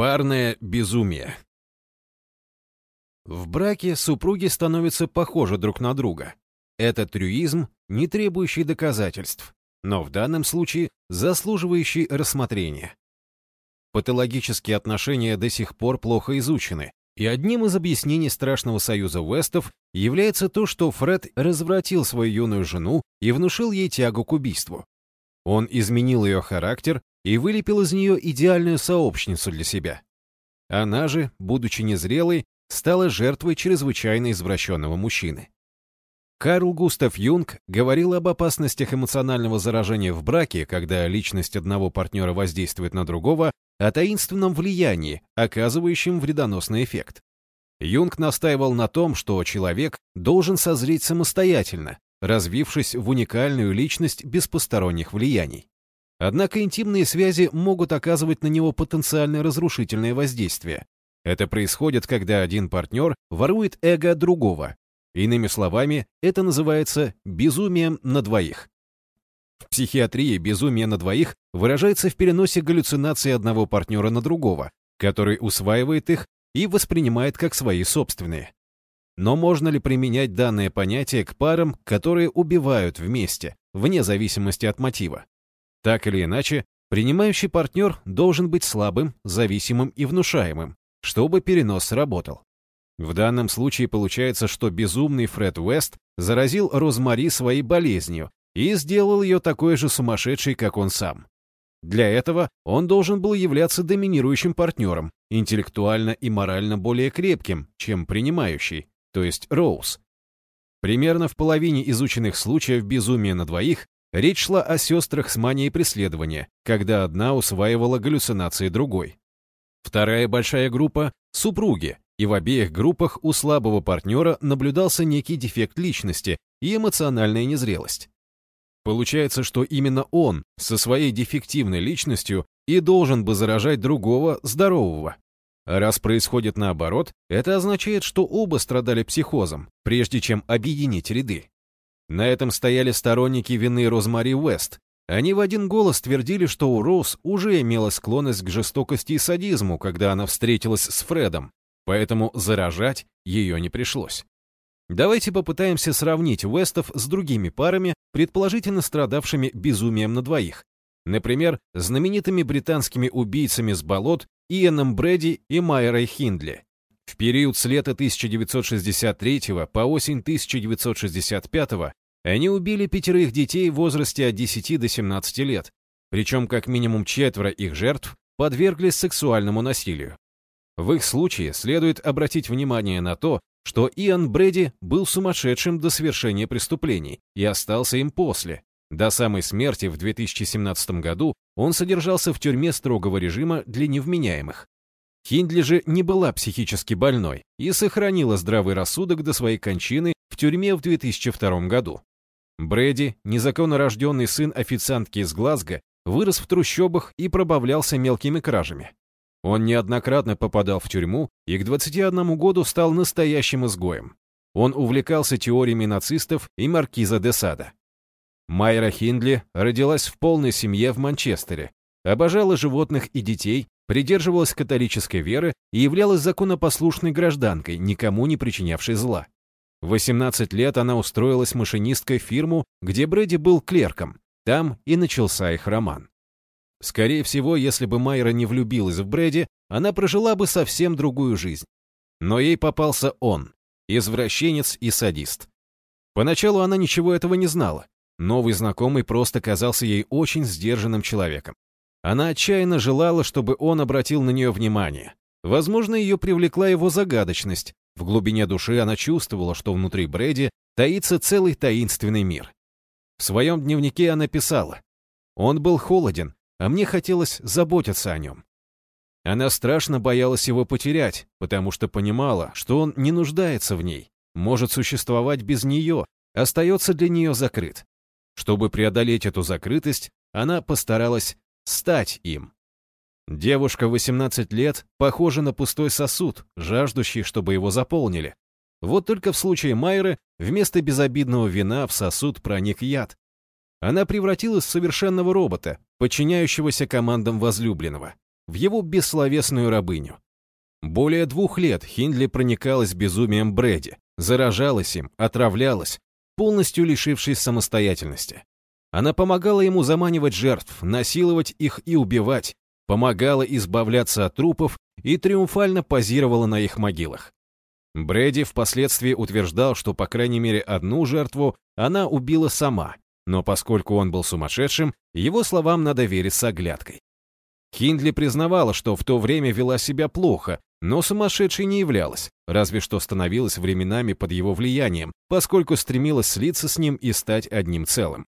Парное безумие. В браке супруги становятся похожи друг на друга. Это трюизм, не требующий доказательств, но в данном случае заслуживающий рассмотрения. Патологические отношения до сих пор плохо изучены, и одним из объяснений страшного союза Вестов является то, что Фред развратил свою юную жену и внушил ей тягу к убийству. Он изменил ее характер и вылепил из нее идеальную сообщницу для себя. Она же, будучи незрелой, стала жертвой чрезвычайно извращенного мужчины. Карл Густав Юнг говорил об опасностях эмоционального заражения в браке, когда личность одного партнера воздействует на другого, о таинственном влиянии, оказывающем вредоносный эффект. Юнг настаивал на том, что человек должен созреть самостоятельно, развившись в уникальную личность без посторонних влияний. Однако интимные связи могут оказывать на него потенциально разрушительное воздействие. Это происходит, когда один партнер ворует эго другого. Иными словами, это называется безумием на двоих. В психиатрии безумие на двоих выражается в переносе галлюцинаций одного партнера на другого, который усваивает их и воспринимает как свои собственные. Но можно ли применять данное понятие к парам, которые убивают вместе, вне зависимости от мотива? Так или иначе, принимающий партнер должен быть слабым, зависимым и внушаемым, чтобы перенос сработал. В данном случае получается, что безумный Фред Уэст заразил Розмари своей болезнью и сделал ее такой же сумасшедшей, как он сам. Для этого он должен был являться доминирующим партнером, интеллектуально и морально более крепким, чем принимающий, то есть Роуз. Примерно в половине изученных случаев безумия на двоих Речь шла о сестрах с манией преследования, когда одна усваивала галлюцинации другой. Вторая большая группа — супруги, и в обеих группах у слабого партнера наблюдался некий дефект личности и эмоциональная незрелость. Получается, что именно он со своей дефективной личностью и должен бы заражать другого, здорового. Раз происходит наоборот, это означает, что оба страдали психозом, прежде чем объединить ряды. На этом стояли сторонники вины Розмари Уэст. Они в один голос твердили, что у Роуз уже имела склонность к жестокости и садизму, когда она встретилась с Фредом, поэтому заражать ее не пришлось. Давайте попытаемся сравнить Уэстов с другими парами, предположительно страдавшими безумием на двоих. Например, знаменитыми британскими убийцами с болот Иэном Брэди и Майерой Хиндли. В период с лета 1963 по осень 1965 они убили пятерых детей в возрасте от 10 до 17 лет, причем как минимум четверо их жертв подверглись сексуальному насилию. В их случае следует обратить внимание на то, что Иоанн Брэди был сумасшедшим до совершения преступлений и остался им после. До самой смерти в 2017 году он содержался в тюрьме строгого режима для невменяемых. Хиндли же не была психически больной и сохранила здравый рассудок до своей кончины в тюрьме в 2002 году. Брэди, незаконно рожденный сын официантки из Глазго, вырос в трущобах и пробавлялся мелкими кражами. Он неоднократно попадал в тюрьму и к 21 году стал настоящим изгоем. Он увлекался теориями нацистов и маркиза де Сада. Майра Хиндли родилась в полной семье в Манчестере, обожала животных и детей, придерживалась католической веры и являлась законопослушной гражданкой, никому не причинявшей зла. В 18 лет она устроилась машинисткой в фирму, где Брэди был клерком. Там и начался их роман. Скорее всего, если бы Майра не влюбилась в Брэди, она прожила бы совсем другую жизнь. Но ей попался он, извращенец и садист. Поначалу она ничего этого не знала. Новый знакомый просто казался ей очень сдержанным человеком. Она отчаянно желала, чтобы он обратил на нее внимание. Возможно, ее привлекла его загадочность, в глубине души она чувствовала, что внутри Брэди таится целый таинственный мир. В своем дневнике она писала, «Он был холоден, а мне хотелось заботиться о нем». Она страшно боялась его потерять, потому что понимала, что он не нуждается в ней, может существовать без нее, остается для нее закрыт. Чтобы преодолеть эту закрытость, она постаралась стать им. Девушка 18 лет похожа на пустой сосуд, жаждущий, чтобы его заполнили. Вот только в случае Майры вместо безобидного вина в сосуд проник яд. Она превратилась в совершенного робота, подчиняющегося командам возлюбленного. в его бессловесную рабыню. Более двух лет Хиндли проникалась безумием Брэди, заражалась им, отравлялась, полностью лишившись самостоятельности. Она помогала ему заманивать жертв, насиловать их и убивать, помогала избавляться от трупов и триумфально позировала на их могилах. Брэди впоследствии утверждал, что по крайней мере одну жертву она убила сама, но поскольку он был сумасшедшим, его словам надо верить с оглядкой. Хиндли признавала, что в то время вела себя плохо, но сумасшедшей не являлась, разве что становилась временами под его влиянием, поскольку стремилась слиться с ним и стать одним целым.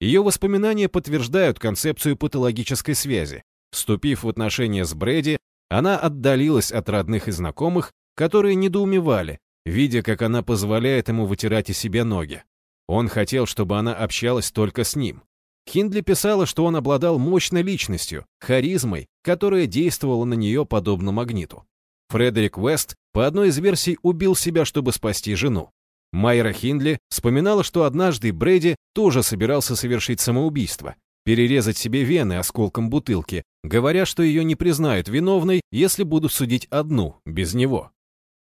Ее воспоминания подтверждают концепцию патологической связи. Вступив в отношения с Брэди, она отдалилась от родных и знакомых, которые недоумевали, видя, как она позволяет ему вытирать из себя ноги. Он хотел, чтобы она общалась только с ним. Хиндли писала, что он обладал мощной личностью, харизмой, которая действовала на нее подобно магниту. Фредерик Уэст, по одной из версий, убил себя, чтобы спасти жену. Майра Хиндли вспоминала, что однажды Брэди тоже собирался совершить самоубийство, перерезать себе вены осколком бутылки, говоря, что ее не признают виновной, если будут судить одну, без него.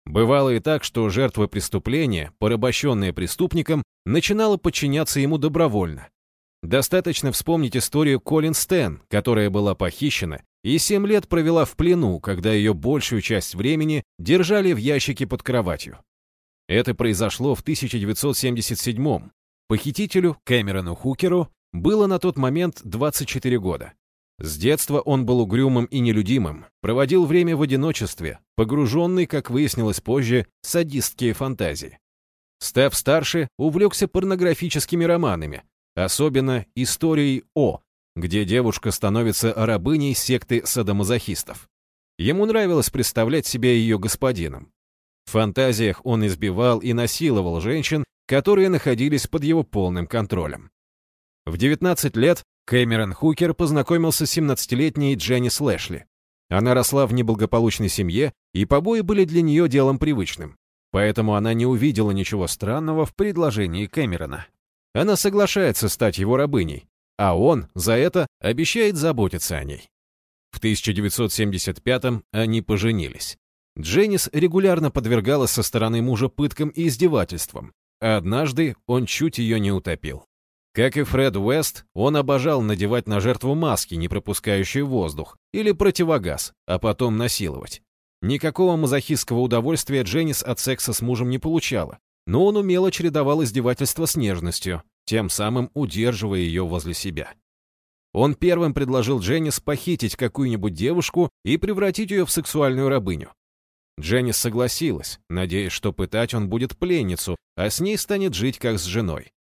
Бывало и так, что жертва преступления, порабощенная преступником, начинала подчиняться ему добровольно. Достаточно вспомнить историю Колин Стэн, которая была похищена и семь лет провела в плену, когда ее большую часть времени держали в ящике под кроватью. Это произошло в 1977-м. Похитителю Кэмерону Хукеру было на тот момент 24 года. С детства он был угрюмым и нелюдимым, проводил время в одиночестве, погруженный, как выяснилось позже, в садистские фантазии. Став старше, увлекся порнографическими романами, особенно историей О, где девушка становится рабыней секты садомазохистов. Ему нравилось представлять себя ее господином. В фантазиях он избивал и насиловал женщин, которые находились под его полным контролем. В 19 лет Кэмерон Хукер познакомился с 17-летней Дженнис Лэшли. Она росла в неблагополучной семье, и побои были для нее делом привычным. Поэтому она не увидела ничего странного в предложении Кэмерона. Она соглашается стать его рабыней, а он за это обещает заботиться о ней. В 1975-м они поженились. Дженнис регулярно подвергалась со стороны мужа пыткам и издевательствам, а однажды он чуть ее не утопил. Как и Фред Уэст, он обожал надевать на жертву маски, не пропускающие воздух, или противогаз, а потом насиловать. Никакого мазохистского удовольствия Дженнис от секса с мужем не получала, но он умело чередовал издевательство с нежностью, тем самым удерживая ее возле себя. Он первым предложил Дженнис похитить какую-нибудь девушку и превратить ее в сексуальную рабыню. Дженнис согласилась, надеясь, что пытать он будет пленницу, а с ней станет жить как с женой.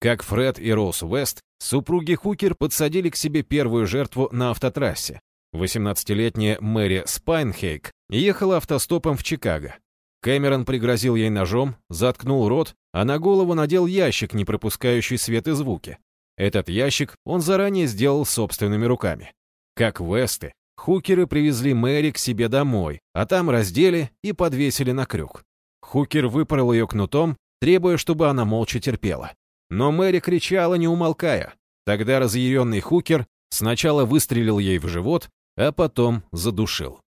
Как Фред и Роуз Уэст, супруги Хукер подсадили к себе первую жертву на автотрассе. 18-летняя Мэри Спайнхейк ехала автостопом в Чикаго. Кэмерон пригрозил ей ножом, заткнул рот, а на голову надел ящик, не пропускающий свет и звуки. Этот ящик он заранее сделал собственными руками. Как Весты, хукеры привезли Мэри к себе домой, а там раздели и подвесили на крюк. Хукер выпорол ее кнутом, требуя, чтобы она молча терпела. Но Мэри кричала, не умолкая. Тогда разъяренный Хукер сначала выстрелил ей в живот, а потом задушил.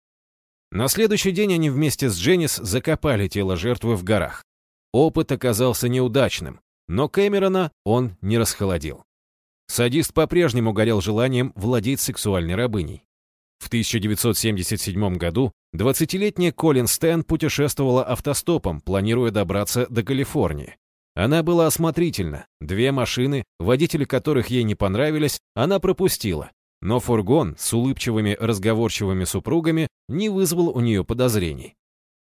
На следующий день они вместе с Дженнис закопали тело жертвы в горах. Опыт оказался неудачным, но Кэмерона он не расхолодил. Садист по-прежнему горел желанием владеть сексуальной рабыней. В 1977 году 20-летняя Колин Стэн путешествовала автостопом, планируя добраться до Калифорнии. Она была осмотрительна, две машины, водители которых ей не понравились, она пропустила, но фургон с улыбчивыми разговорчивыми супругами не вызвал у нее подозрений.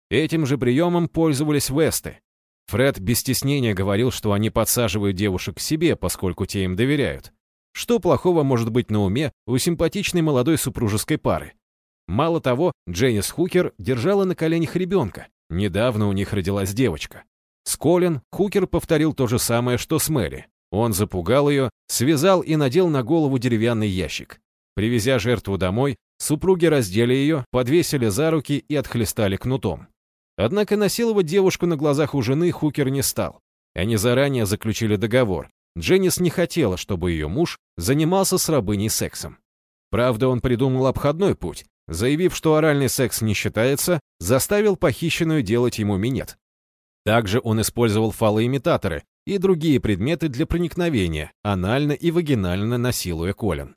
Этим же приемом пользовались Весты. Фред без стеснения говорил, что они подсаживают девушек к себе, поскольку те им доверяют. Что плохого может быть на уме у симпатичной молодой супружеской пары? Мало того, Дженнис Хукер держала на коленях ребенка. Недавно у них родилась девочка. С Колин Хукер повторил то же самое, что с Мэри. Он запугал ее, связал и надел на голову деревянный ящик. Привезя жертву домой, супруги раздели ее, подвесили за руки и отхлестали кнутом. Однако насиловать девушку на глазах у жены Хукер не стал. Они заранее заключили договор. Дженнис не хотела, чтобы ее муж занимался с рабыней сексом. Правда, он придумал обходной путь, заявив, что оральный секс не считается, заставил похищенную делать ему минет. Также он использовал фалоимитаторы и другие предметы для проникновения, анально и вагинально насилуя Колин.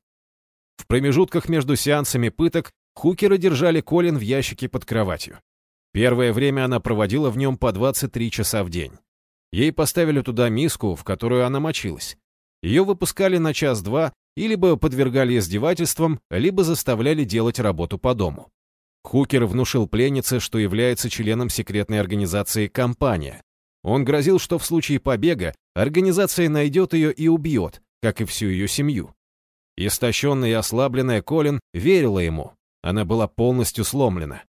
В промежутках между сеансами пыток Хукера держали Колин в ящике под кроватью. Первое время она проводила в нем по 23 часа в день. Ей поставили туда миску, в которую она мочилась. Ее выпускали на час-два и либо подвергали издевательствам, либо заставляли делать работу по дому. Хукер внушил пленнице, что является членом секретной организации «Компания». Он грозил, что в случае побега организация найдет ее и убьет, как и всю ее семью. Истощенная и ослабленная Колин верила ему. Она была полностью сломлена.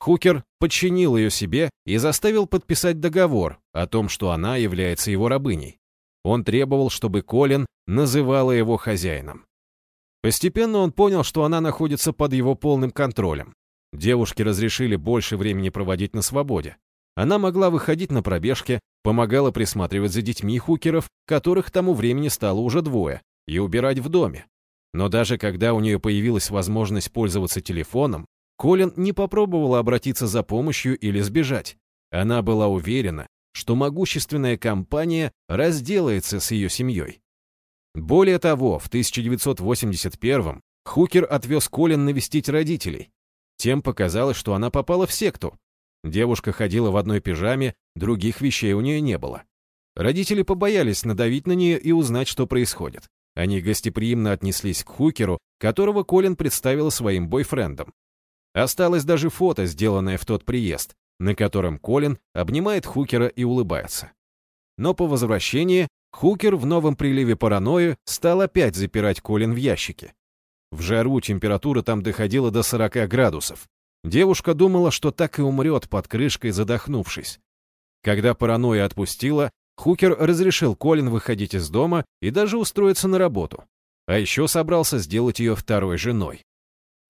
Хукер подчинил ее себе и заставил подписать договор о том, что она является его рабыней. Он требовал, чтобы Колин называла его хозяином. Постепенно он понял, что она находится под его полным контролем. Девушке разрешили больше времени проводить на свободе. Она могла выходить на пробежки, помогала присматривать за детьми хукеров, которых к тому времени стало уже двое, и убирать в доме. Но даже когда у нее появилась возможность пользоваться телефоном, Колин не попробовала обратиться за помощью или сбежать. Она была уверена, что могущественная компания разделается с ее семьей. Более того, в 1981-м Хукер отвез Колин навестить родителей, тем показалось, что она попала в секту. Девушка ходила в одной пижаме, других вещей у нее не было. Родители побоялись надавить на нее и узнать, что происходит. Они гостеприимно отнеслись к Хукеру, которого Колин представила своим бойфрендом. Осталось даже фото, сделанное в тот приезд, на котором Колин обнимает Хукера и улыбается. Но по возвращении Хукер в новом приливе паранойи стал опять запирать Колин в ящике. В жару температура там доходила до 40 градусов. Девушка думала, что так и умрет под крышкой, задохнувшись. Когда паранойя отпустила, Хукер разрешил Колин выходить из дома и даже устроиться на работу. А еще собрался сделать ее второй женой.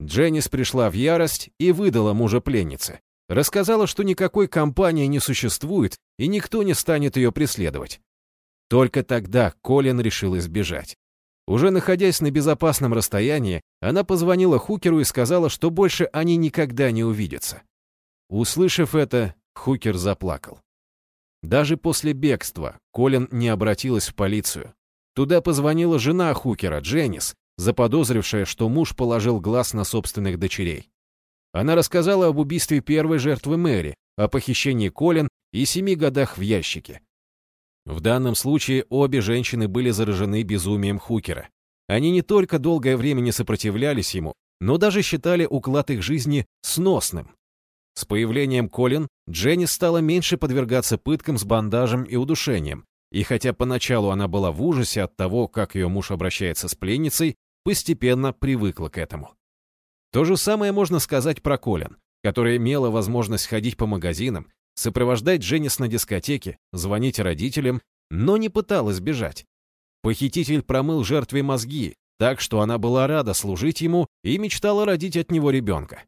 Дженнис пришла в ярость и выдала мужа пленнице. Рассказала, что никакой компании не существует и никто не станет ее преследовать. Только тогда Колин решил избежать. Уже находясь на безопасном расстоянии, она позвонила Хукеру и сказала, что больше они никогда не увидятся. Услышав это, Хукер заплакал. Даже после бегства Колин не обратилась в полицию. Туда позвонила жена Хукера, Дженнис, заподозрившая, что муж положил глаз на собственных дочерей. Она рассказала об убийстве первой жертвы Мэри, о похищении Колин и семи годах в ящике. В данном случае обе женщины были заражены безумием Хукера. Они не только долгое время не сопротивлялись ему, но даже считали уклад их жизни сносным. С появлением Колин Дженни стала меньше подвергаться пыткам с бандажем и удушением, и хотя поначалу она была в ужасе от того, как ее муж обращается с пленницей, постепенно привыкла к этому. То же самое можно сказать про Колин, которая имела возможность ходить по магазинам, сопровождать Дженнис на дискотеке, звонить родителям, но не пыталась бежать. Похититель промыл жертве мозги, так что она была рада служить ему и мечтала родить от него ребенка.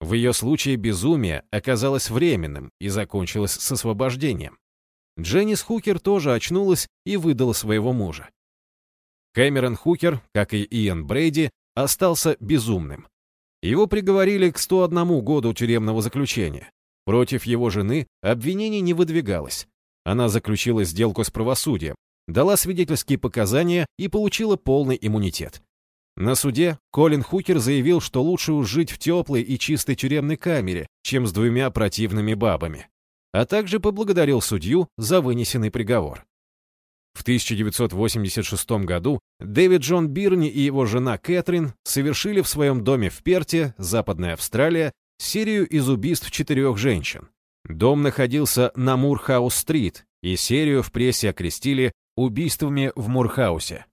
В ее случае безумие оказалось временным и закончилось с освобождением. Дженнис Хукер тоже очнулась и выдала своего мужа. Кэмерон Хукер, как и Иэн Брейди, остался безумным. Его приговорили к 101 году тюремного заключения. Против его жены обвинений не выдвигалось. Она заключила сделку с правосудием, дала свидетельские показания и получила полный иммунитет. На суде Колин Хукер заявил, что лучше уж жить в теплой и чистой тюремной камере, чем с двумя противными бабами, а также поблагодарил судью за вынесенный приговор. В 1986 году Дэвид Джон Бирни и его жена Кэтрин совершили в своем доме в Перте, Западная Австралия, серию из убийств четырех женщин. Дом находился на Мурхаус-стрит, и серию в прессе окрестили убийствами в Мурхаусе.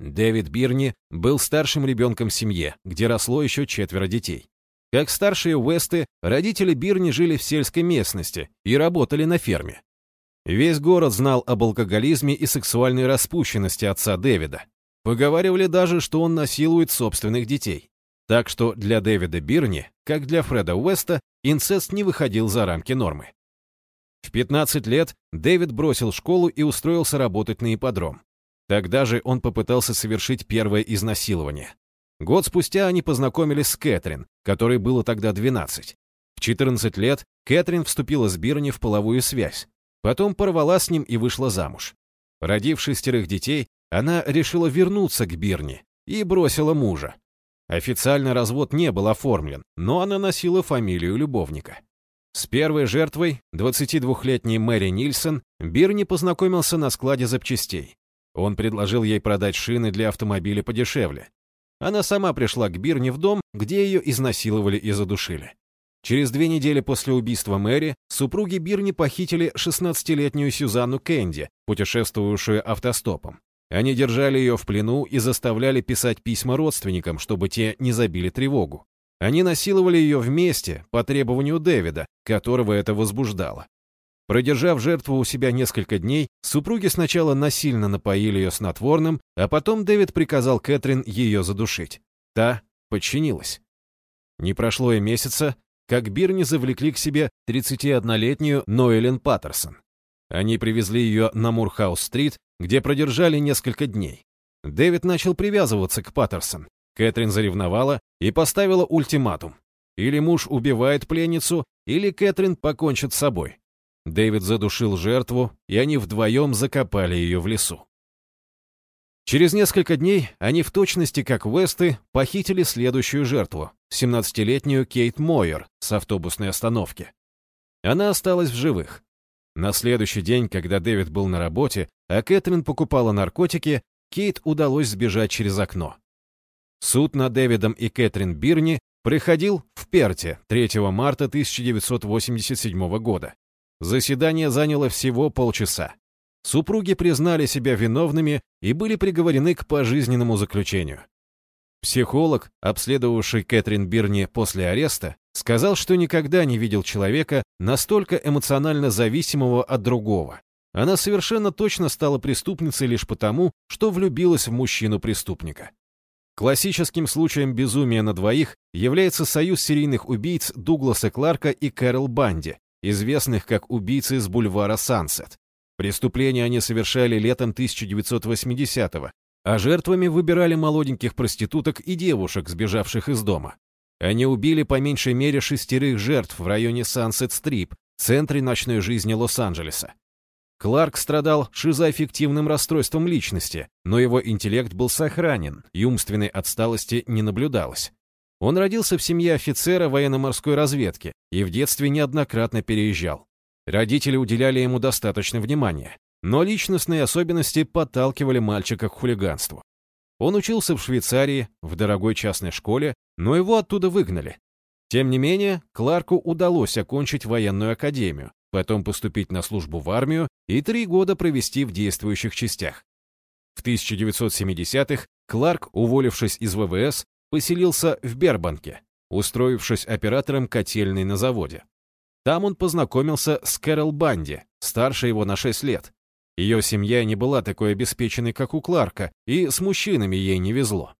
Дэвид Бирни был старшим ребенком в семье, где росло еще четверо детей. Как старшие Уэсты, родители Бирни жили в сельской местности и работали на ферме. Весь город знал об алкоголизме и сексуальной распущенности отца Дэвида. Поговаривали даже, что он насилует собственных детей. Так что для Дэвида Бирни, как для Фреда Уэста, инцест не выходил за рамки нормы. В 15 лет Дэвид бросил школу и устроился работать на ипподром. Тогда же он попытался совершить первое изнасилование. Год спустя они познакомились с Кэтрин, которой было тогда 12. В 14 лет Кэтрин вступила с Бирни в половую связь. Потом порвала с ним и вышла замуж. Родив шестерых детей, она решила вернуться к Бирни и бросила мужа. Официально развод не был оформлен, но она носила фамилию любовника. С первой жертвой, 22-летней Мэри Нильсон, Бирни познакомился на складе запчастей. Он предложил ей продать шины для автомобиля подешевле. Она сама пришла к Бирни в дом, где ее изнасиловали и задушили. Через две недели после убийства Мэри супруги Бирни похитили 16-летнюю Сюзанну Кэнди, путешествовавшую автостопом. Они держали ее в плену и заставляли писать письма родственникам, чтобы те не забили тревогу. Они насиловали ее вместе, по требованию Дэвида, которого это возбуждало. Продержав жертву у себя несколько дней, супруги сначала насильно напоили ее снотворным, а потом Дэвид приказал Кэтрин ее задушить. Та подчинилась. Не прошло и месяца, как Бирни завлекли к себе 31-летнюю Ноэлен Паттерсон. Они привезли ее на Мурхаус-стрит, где продержали несколько дней. Дэвид начал привязываться к Паттерсон. Кэтрин заревновала и поставила ультиматум. Или муж убивает пленницу, или Кэтрин покончит с собой. Дэвид задушил жертву, и они вдвоем закопали ее в лесу. Через несколько дней они в точности, как Весты, похитили следующую жертву, 17-летнюю Кейт Мойер с автобусной остановки. Она осталась в живых. На следующий день, когда Дэвид был на работе, а Кэтрин покупала наркотики, Кейт удалось сбежать через окно. Суд над Дэвидом и Кэтрин Бирни приходил в Перте 3 марта 1987 года. Заседание заняло всего полчаса. Супруги признали себя виновными и были приговорены к пожизненному заключению. Психолог, обследовавший Кэтрин Бирни после ареста, сказал, что никогда не видел человека, настолько эмоционально зависимого от другого. Она совершенно точно стала преступницей лишь потому, что влюбилась в мужчину-преступника. Классическим случаем безумия на двоих является союз серийных убийц Дугласа Кларка и Кэрол Банди, известных как убийцы с бульвара Сансет. Преступления они совершали летом 1980-го, а жертвами выбирали молоденьких проституток и девушек, сбежавших из дома. Они убили по меньшей мере шестерых жертв в районе Сансет-Стрип, центре ночной жизни Лос-Анджелеса. Кларк страдал шизоаффективным расстройством личности, но его интеллект был сохранен, и умственной отсталости не наблюдалось. Он родился в семье офицера военно-морской разведки и в детстве неоднократно переезжал. Родители уделяли ему достаточно внимания, но личностные особенности подталкивали мальчика к хулиганству. Он учился в Швейцарии, в дорогой частной школе, но его оттуда выгнали. Тем не менее, Кларку удалось окончить военную академию, потом поступить на службу в армию и три года провести в действующих частях. В 1970-х Кларк, уволившись из ВВС, поселился в Бербанке, устроившись оператором котельной на заводе. Там он познакомился с Кэрол Банди, старше его на 6 лет. Ее семья не была такой обеспеченной, как у Кларка, и с мужчинами ей не везло.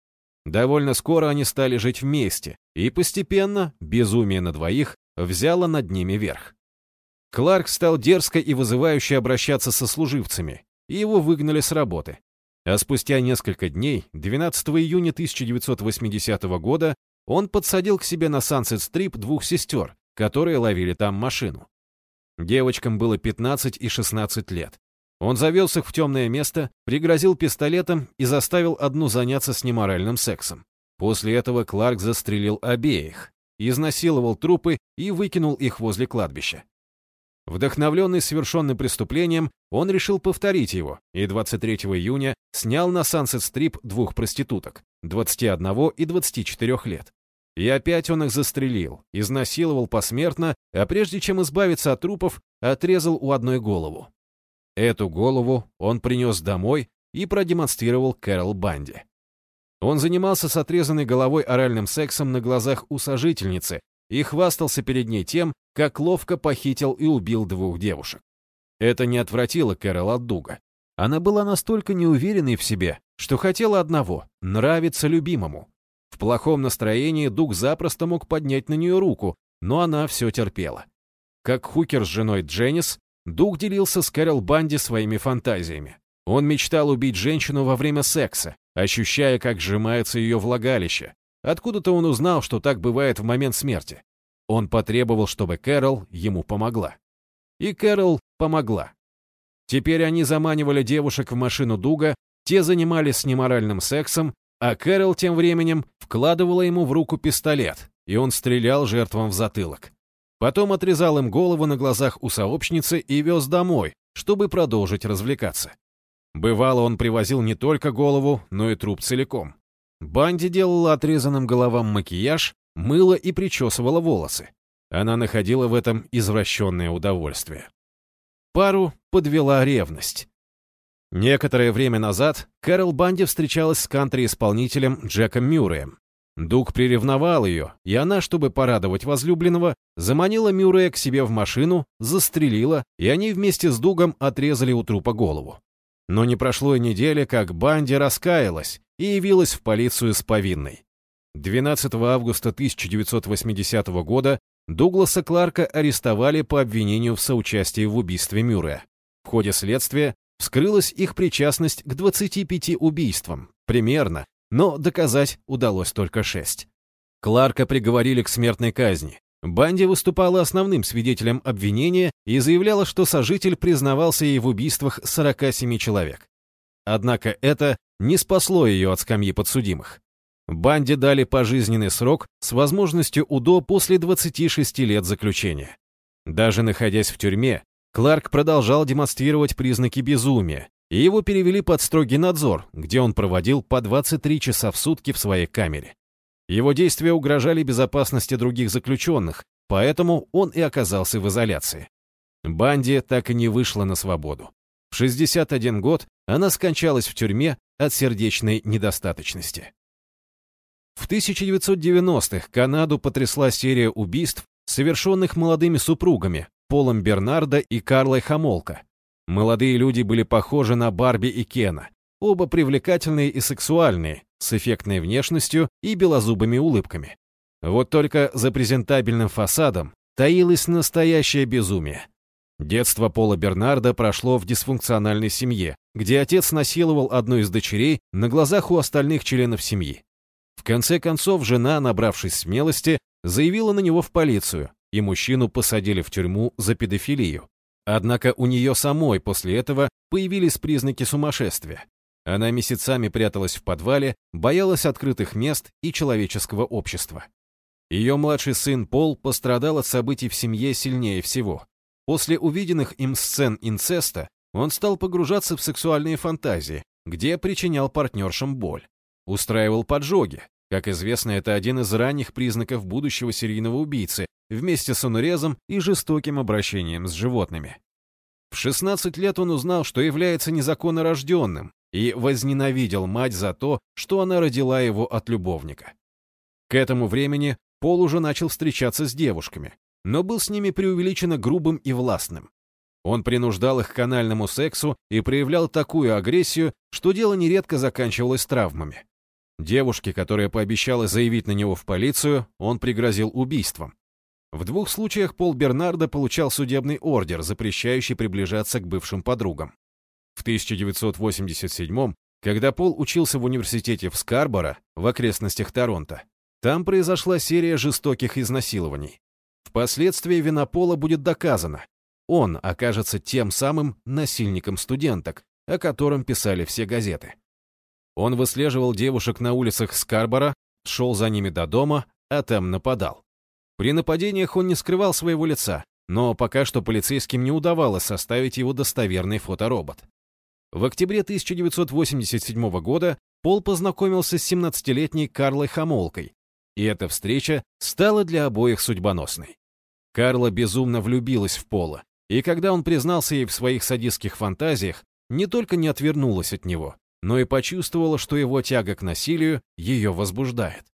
Довольно скоро они стали жить вместе, и постепенно безумие на двоих взяло над ними верх. Кларк стал дерзко и вызывающе обращаться со служивцами, и его выгнали с работы. А спустя несколько дней, 12 июня 1980 года, он подсадил к себе на Сансет-стрип двух сестер, которые ловили там машину. Девочкам было 15 и 16 лет. Он завез их в темное место, пригрозил пистолетом и заставил одну заняться с неморальным сексом. После этого Кларк застрелил обеих, изнасиловал трупы и выкинул их возле кладбища. Вдохновленный совершенным преступлением, он решил повторить его и 23 июня снял на Сансет-стрип двух проституток, 21 и 24 лет. И опять он их застрелил, изнасиловал посмертно, а прежде чем избавиться от трупов, отрезал у одной голову. Эту голову он принес домой и продемонстрировал Кэрол Банди. Он занимался с отрезанной головой оральным сексом на глазах у сожительницы, и хвастался перед ней тем, как ловко похитил и убил двух девушек. Это не отвратило Кэрол от Дуга. Она была настолько неуверенной в себе, что хотела одного — нравиться любимому. В плохом настроении Дуг запросто мог поднять на нее руку, но она все терпела. Как хукер с женой Дженнис, Дуг делился с Кэрол Банди своими фантазиями. Он мечтал убить женщину во время секса, ощущая, как сжимается ее влагалище. Откуда-то он узнал, что так бывает в момент смерти. Он потребовал, чтобы Кэрол ему помогла. И Кэрол помогла. Теперь они заманивали девушек в машину Дуга, те занимались неморальным сексом, а Кэрол тем временем вкладывала ему в руку пистолет, и он стрелял жертвам в затылок. Потом отрезал им голову на глазах у сообщницы и вез домой, чтобы продолжить развлекаться. Бывало, он привозил не только голову, но и труп целиком. Банди делала отрезанным головам макияж, мыла и причесывала волосы. Она находила в этом извращенное удовольствие. Пару подвела ревность. Некоторое время назад Кэрол Банди встречалась с кантри-исполнителем Джеком Мюрреем. Дуг приревновал ее, и она, чтобы порадовать возлюбленного, заманила Мюррея к себе в машину, застрелила, и они вместе с Дугом отрезали у трупа голову. Но не прошло и недели, как Банди раскаялась и явилась в полицию с повинной. 12 августа 1980 года Дугласа Кларка арестовали по обвинению в соучастии в убийстве Мюррея. В ходе следствия вскрылась их причастность к 25 убийствам, примерно, но доказать удалось только шесть. Кларка приговорили к смертной казни. Банди выступала основным свидетелем обвинения и заявляла, что сожитель признавался ей в убийствах 47 человек. Однако это не спасло ее от скамьи подсудимых. Банде дали пожизненный срок с возможностью УДО после 26 лет заключения. Даже находясь в тюрьме, Кларк продолжал демонстрировать признаки безумия, и его перевели под строгий надзор, где он проводил по 23 часа в сутки в своей камере. Его действия угрожали безопасности других заключенных, поэтому он и оказался в изоляции. Банди так и не вышла на свободу. В 61 год она скончалась в тюрьме от сердечной недостаточности. В 1990-х Канаду потрясла серия убийств, совершенных молодыми супругами, Полом Бернарда и Карлой Хамолка. Молодые люди были похожи на Барби и Кена, оба привлекательные и сексуальные, с эффектной внешностью и белозубыми улыбками. Вот только за презентабельным фасадом таилось настоящее безумие. Детство Пола Бернарда прошло в дисфункциональной семье, где отец насиловал одну из дочерей на глазах у остальных членов семьи. В конце концов, жена, набравшись смелости, заявила на него в полицию, и мужчину посадили в тюрьму за педофилию. Однако у нее самой после этого появились признаки сумасшествия. Она месяцами пряталась в подвале, боялась открытых мест и человеческого общества. Ее младший сын Пол пострадал от событий в семье сильнее всего. После увиденных им сцен инцеста он стал погружаться в сексуальные фантазии, где причинял партнершам боль. Устраивал поджоги. Как известно, это один из ранних признаков будущего серийного убийцы, вместе с унурезом и жестоким обращением с животными. В 16 лет он узнал, что является незаконно рожденным, и возненавидел мать за то, что она родила его от любовника. К этому времени Пол уже начал встречаться с девушками, но был с ними преувеличенно грубым и властным. Он принуждал их к канальному сексу и проявлял такую агрессию, что дело нередко заканчивалось травмами. Девушке, которая пообещала заявить на него в полицию, он пригрозил убийством. В двух случаях Пол Бернардо получал судебный ордер, запрещающий приближаться к бывшим подругам. В 1987 когда Пол учился в университете в Скарборо, в окрестностях Торонто, там произошла серия жестоких изнасилований. Впоследствии вина Пола будет доказана. Он окажется тем самым насильником студенток, о котором писали все газеты. Он выслеживал девушек на улицах Скарборо, шел за ними до дома, а там нападал. При нападениях он не скрывал своего лица, но пока что полицейским не удавалось составить его достоверный фоторобот. В октябре 1987 года Пол познакомился с 17-летней Карлой Хамолкой, и эта встреча стала для обоих судьбоносной. Карла безумно влюбилась в Пола, и когда он признался ей в своих садистских фантазиях, не только не отвернулась от него, но и почувствовала, что его тяга к насилию ее возбуждает.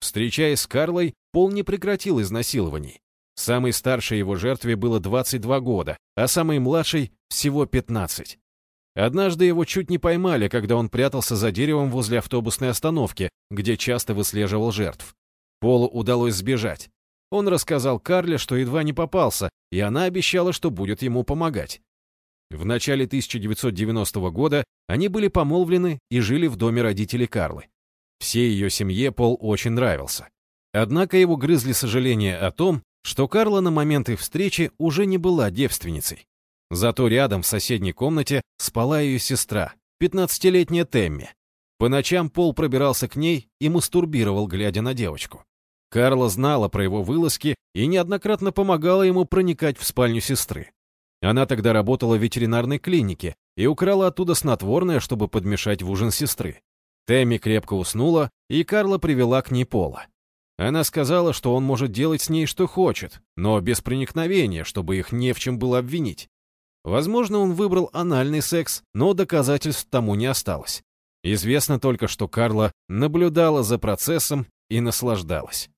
Встречаясь с Карлой, Пол не прекратил изнасилований. Самой старшей его жертве было 22 года, а самой младшей — всего 15. Однажды его чуть не поймали, когда он прятался за деревом возле автобусной остановки, где часто выслеживал жертв. Полу удалось сбежать. Он рассказал Карле, что едва не попался, и она обещала, что будет ему помогать. В начале 1990 года они были помолвлены и жили в доме родителей Карлы. Всей ее семье Пол очень нравился. Однако его грызли сожаления о том, что Карла на момент их встречи уже не была девственницей. Зато рядом в соседней комнате спала ее сестра, 15-летняя Темми. По ночам Пол пробирался к ней и мастурбировал, глядя на девочку. Карла знала про его вылазки и неоднократно помогала ему проникать в спальню сестры. Она тогда работала в ветеринарной клинике и украла оттуда снотворное, чтобы подмешать в ужин сестры. Тэмми крепко уснула, и Карла привела к ней Пола. Она сказала, что он может делать с ней что хочет, но без проникновения, чтобы их не в чем было обвинить. Возможно, он выбрал анальный секс, но доказательств тому не осталось. Известно только, что Карла наблюдала за процессом и наслаждалась.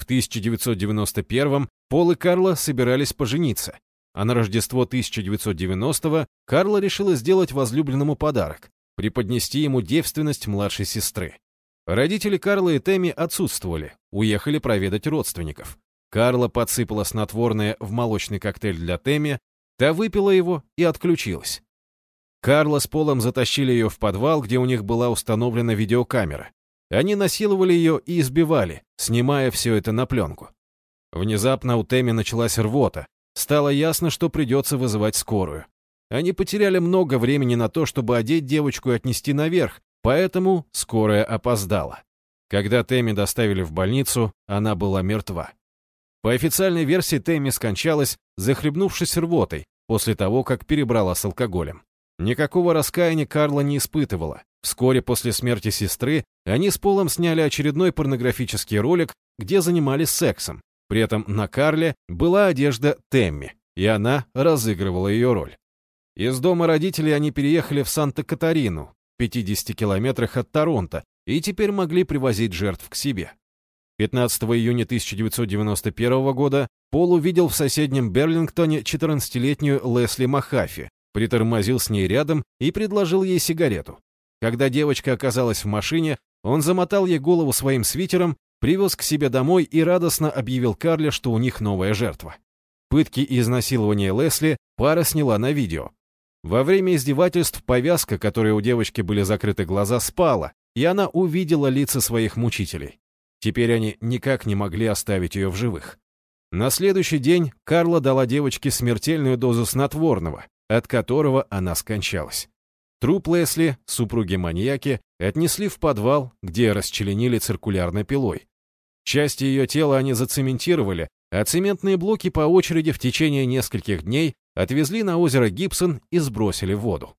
В 1991-м Пол и Карла собирались пожениться, а на Рождество 1990-го Карла решила сделать возлюбленному подарок — преподнести ему девственность младшей сестры. Родители Карла и Тэмми отсутствовали, уехали проведать родственников. Карла подсыпала снотворное в молочный коктейль для Тэмми, та выпила его и отключилась. Карла с Полом затащили ее в подвал, где у них была установлена видеокамера. Они насиловали ее и избивали, снимая все это на пленку. Внезапно у Тэмми началась рвота. Стало ясно, что придется вызывать скорую. Они потеряли много времени на то, чтобы одеть девочку и отнести наверх, Поэтому скорая опоздала. Когда Тэмми доставили в больницу, она была мертва. По официальной версии Тэмми скончалась, захлебнувшись рвотой, после того, как перебрала с алкоголем. Никакого раскаяния Карла не испытывала. Вскоре после смерти сестры они с Полом сняли очередной порнографический ролик, где занимались сексом. При этом на Карле была одежда Тэмми, и она разыгрывала ее роль. Из дома родителей они переехали в Санта-Катарину, 50 километрах от Торонто и теперь могли привозить жертв к себе. 15 июня 1991 года Пол увидел в соседнем Берлингтоне 14-летнюю Лесли Махафи, притормозил с ней рядом и предложил ей сигарету. Когда девочка оказалась в машине, он замотал ей голову своим свитером, привез к себе домой и радостно объявил Карле, что у них новая жертва. Пытки и изнасилования Лесли пара сняла на видео. Во время издевательств повязка, которой у девочки были закрыты глаза, спала, и она увидела лица своих мучителей. Теперь они никак не могли оставить ее в живых. На следующий день Карла дала девочке смертельную дозу снотворного, от которого она скончалась. Труп Лесли, супруги-маньяки, отнесли в подвал, где расчленили циркулярной пилой. Части ее тела они зацементировали, а цементные блоки по очереди в течение нескольких дней отвезли на озеро Гибсон и сбросили в воду.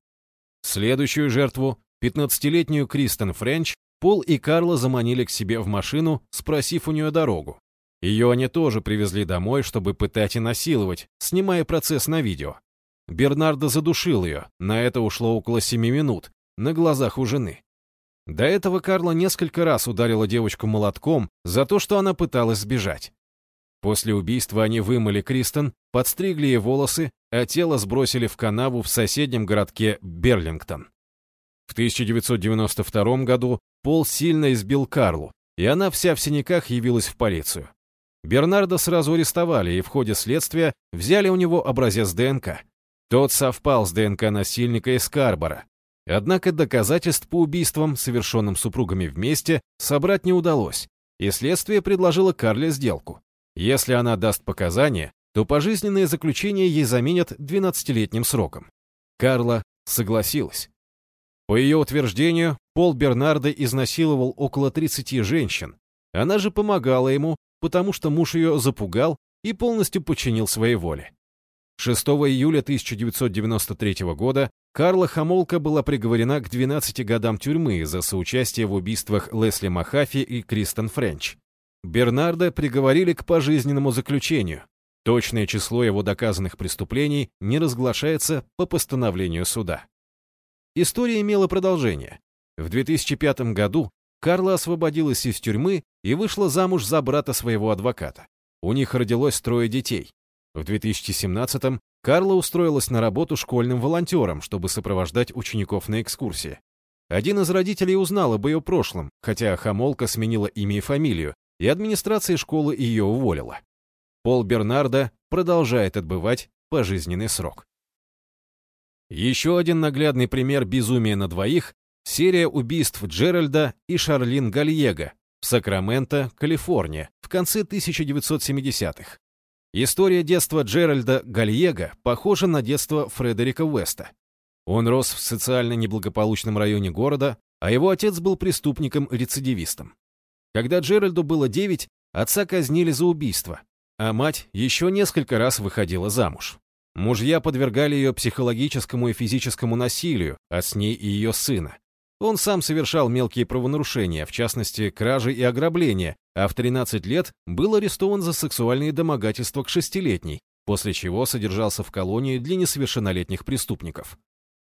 Следующую жертву, 15-летнюю Кристен Френч, Пол и Карла заманили к себе в машину, спросив у нее дорогу. Ее они тоже привезли домой, чтобы пытать и насиловать, снимая процесс на видео. Бернардо задушил ее, на это ушло около семи минут, на глазах у жены. До этого Карла несколько раз ударила девочку молотком за то, что она пыталась сбежать. После убийства они вымыли Кристен, подстригли ей волосы, а тело сбросили в канаву в соседнем городке Берлингтон. В 1992 году Пол сильно избил Карлу, и она вся в синяках явилась в полицию. Бернарда сразу арестовали и в ходе следствия взяли у него образец ДНК. Тот совпал с ДНК насильника из Карбора. Однако доказательств по убийствам, совершенным супругами вместе, собрать не удалось, и следствие предложило Карле сделку. Если она даст показания, то пожизненное заключение ей заменят 12-летним сроком. Карла согласилась. По ее утверждению, Пол Бернардо изнасиловал около 30 женщин. Она же помогала ему, потому что муж ее запугал и полностью подчинил своей воле. 6 июля 1993 года Карла Хамолка была приговорена к 12 годам тюрьмы за соучастие в убийствах Лесли Махафи и Кристен Френч. Бернарда приговорили к пожизненному заключению. Точное число его доказанных преступлений не разглашается по постановлению суда. История имела продолжение. В 2005 году Карла освободилась из тюрьмы и вышла замуж за брата своего адвоката. У них родилось трое детей. В 2017-м Карла устроилась на работу школьным волонтером, чтобы сопровождать учеников на экскурсии. Один из родителей узнал об ее прошлом, хотя Хамолка сменила имя и фамилию, и администрация школы ее уволила. Пол Бернардо продолжает отбывать пожизненный срок. Еще один наглядный пример безумия на двоих — серия убийств Джеральда и Шарлин Гальего в Сакраменто, Калифорния, в конце 1970-х. История детства Джеральда Гальего похожа на детство Фредерика Уэста. Он рос в социально неблагополучном районе города, а его отец был преступником-рецидивистом. Когда Джеральду было 9, отца казнили за убийство, а мать еще несколько раз выходила замуж. Мужья подвергали ее психологическому и физическому насилию, а с ней и ее сына. Он сам совершал мелкие правонарушения, в частности, кражи и ограбления, а в 13 лет был арестован за сексуальные домогательства к шестилетней, после чего содержался в колонии для несовершеннолетних преступников.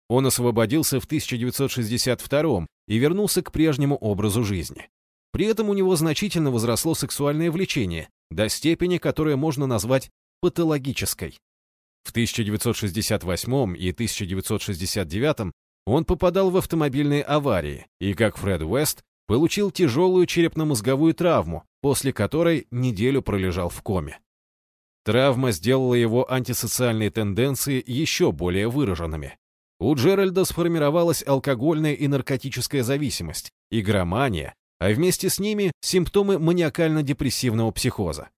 Он освободился в 1962 и вернулся к прежнему образу жизни. При этом у него значительно возросло сексуальное влечение, до степени, которую можно назвать патологической. В 1968 и 1969 он попадал в автомобильные аварии и, как Фред Уэст, получил тяжелую черепно-мозговую травму, после которой неделю пролежал в коме. Травма сделала его антисоциальные тенденции еще более выраженными. У Джеральда сформировалась алкогольная и наркотическая зависимость, игромания, а вместе с ними симптомы маниакально-депрессивного психоза.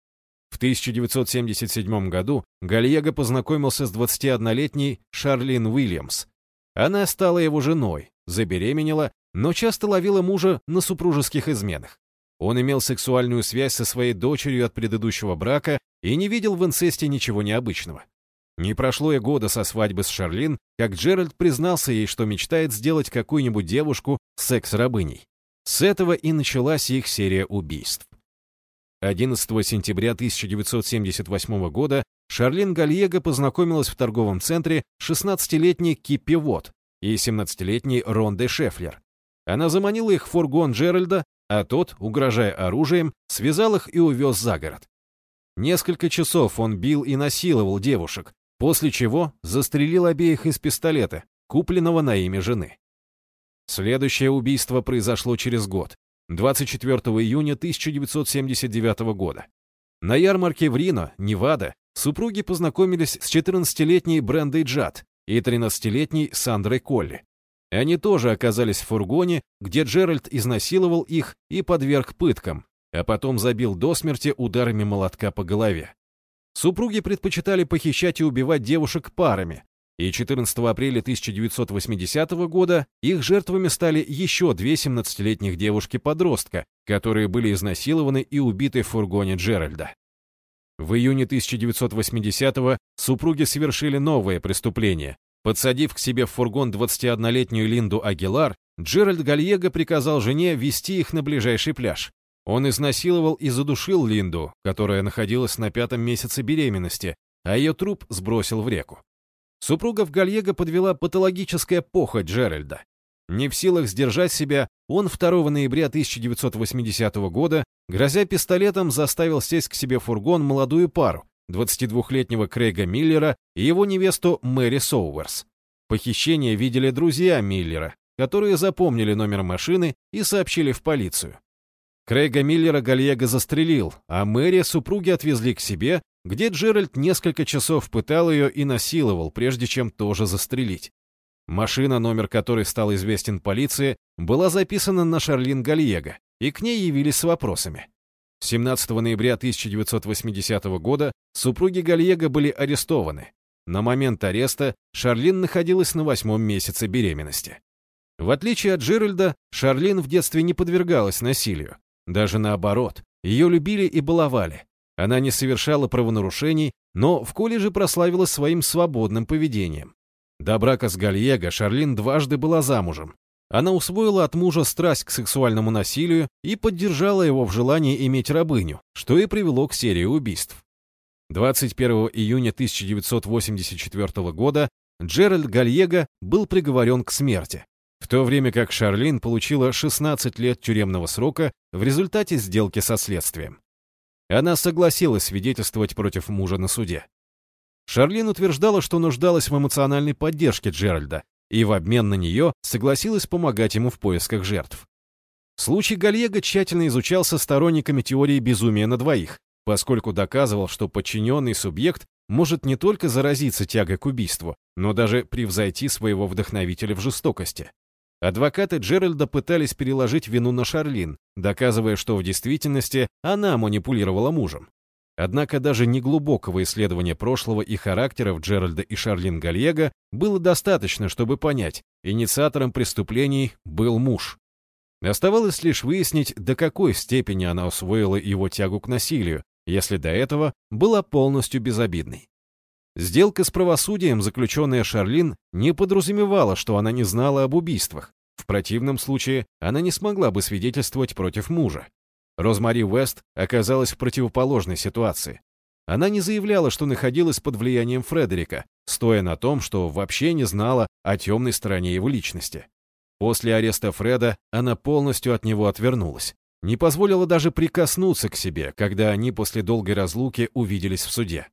В 1977 году Гальего познакомился с 21-летней Шарлин Уильямс. Она стала его женой, забеременела, но часто ловила мужа на супружеских изменах. Он имел сексуальную связь со своей дочерью от предыдущего брака и не видел в инцесте ничего необычного. Не прошло и года со свадьбы с Шарлин, как Джеральд признался ей, что мечтает сделать какую-нибудь девушку секс-рабыней. С этого и началась их серия убийств. 11 сентября 1978 года Шарлин Гальего познакомилась в торговом центре 16-летней Киппи Вот и 17-летней Ронде Шефлер. Она заманила их в фургон Джеральда, а тот, угрожая оружием, связал их и увез за город. Несколько часов он бил и насиловал девушек, после чего застрелил обеих из пистолета, купленного на имя жены. Следующее убийство произошло через год, 24 июня 1979 года. На ярмарке в Рино, Невада, супруги познакомились с 14-летней Брендой Джад и 13-летней Сандрой Колли. Они тоже оказались в фургоне, где Джеральд изнасиловал их и подверг пыткам, а потом забил до смерти ударами молотка по голове. Супруги предпочитали похищать и убивать девушек парами, и 14 апреля 1980 года их жертвами стали еще две 17-летних девушки-подростка, которые были изнасилованы и убиты в фургоне Джеральда. В июне 1980-го супруги совершили новое преступление. Подсадив к себе в фургон 21-летнюю Линду Агилар, Джеральд Гальего приказал жене вести их на ближайший пляж. Он изнасиловал и задушил Линду, которая находилась на пятом месяце беременности, а ее труп сбросил в реку. Супругов Гальего подвела патологическая похоть Джеральда. Не в силах сдержать себя, он 2 ноября 1980 года, грозя пистолетом, заставил сесть к себе в фургон молодую пару, 22-летнего Крейга Миллера и его невесту Мэри Соуэрс. Похищение видели друзья Миллера, которые запомнили номер машины и сообщили в полицию. Крейга Миллера Гальего застрелил, а Мэри супруги отвезли к себе, где Джеральд несколько часов пытал ее и насиловал, прежде чем тоже застрелить. Машина, номер которой стал известен полиции, была записана на Шарлин Гальего, и к ней явились с вопросами. 17 ноября 1980 года супруги Гальего были арестованы. На момент ареста Шарлин находилась на восьмом месяце беременности. В отличие от Джеральда, Шарлин в детстве не подвергалась насилию. Даже наоборот, ее любили и баловали. Она не совершала правонарушений, но в колледже прославилась своим свободным поведением. До брака с Гальего Шарлин дважды была замужем. Она усвоила от мужа страсть к сексуальному насилию и поддержала его в желании иметь рабыню, что и привело к серии убийств. 21 июня 1984 года Джеральд Гальего был приговорен к смерти, в то время как Шарлин получила 16 лет тюремного срока в результате сделки со следствием. Она согласилась свидетельствовать против мужа на суде. Шарлин утверждала, что нуждалась в эмоциональной поддержке Джеральда и в обмен на нее согласилась помогать ему в поисках жертв. Случай Гальего тщательно изучался сторонниками теории безумия на двоих, поскольку доказывал, что подчиненный субъект может не только заразиться тягой к убийству, но даже превзойти своего вдохновителя в жестокости. Адвокаты Джеральда пытались переложить вину на Шарлин, доказывая, что в действительности она манипулировала мужем. Однако даже неглубокого исследования прошлого и характеров Джеральда и Шарлин Гальего было достаточно, чтобы понять, инициатором преступлений был муж. Оставалось лишь выяснить, до какой степени она усвоила его тягу к насилию, если до этого была полностью безобидной. Сделка с правосудием, заключенная Шарлин, не подразумевала, что она не знала об убийствах. В противном случае она не смогла бы свидетельствовать против мужа. Розмари Уэст оказалась в противоположной ситуации. Она не заявляла, что находилась под влиянием Фредерика, стоя на том, что вообще не знала о темной стороне его личности. После ареста Фреда она полностью от него отвернулась. Не позволила даже прикоснуться к себе, когда они после долгой разлуки увиделись в суде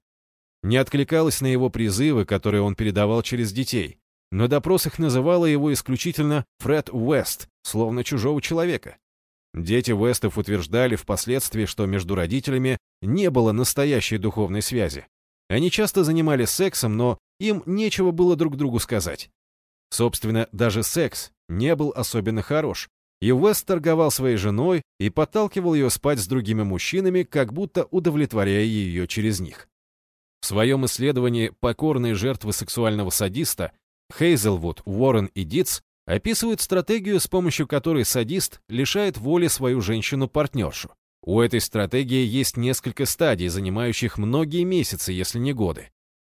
не откликалась на его призывы, которые он передавал через детей. На допросах называла его исключительно Фред Уэст, словно чужого человека. Дети Уэстов утверждали впоследствии, что между родителями не было настоящей духовной связи. Они часто занимались сексом, но им нечего было друг другу сказать. Собственно, даже секс не был особенно хорош, и Уэст торговал своей женой и подталкивал ее спать с другими мужчинами, как будто удовлетворяя ее через них. В своем исследовании «Покорные жертвы сексуального садиста» Хейзелвуд, Уоррен и Дитс описывают стратегию, с помощью которой садист лишает воли свою женщину-партнершу. У этой стратегии есть несколько стадий, занимающих многие месяцы, если не годы.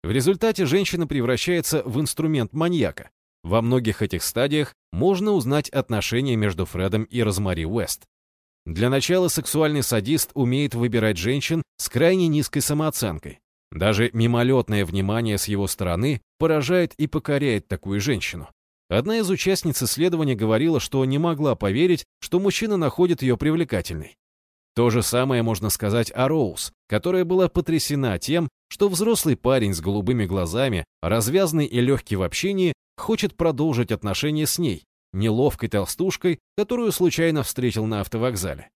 В результате женщина превращается в инструмент маньяка. Во многих этих стадиях можно узнать отношения между Фредом и Розмари Уэст. Для начала сексуальный садист умеет выбирать женщин с крайне низкой самооценкой. Даже мимолетное внимание с его стороны поражает и покоряет такую женщину. Одна из участниц исследования говорила, что не могла поверить, что мужчина находит ее привлекательной. То же самое можно сказать о Роуз, которая была потрясена тем, что взрослый парень с голубыми глазами, развязный и легкий в общении, хочет продолжить отношения с ней, неловкой толстушкой, которую случайно встретил на автовокзале.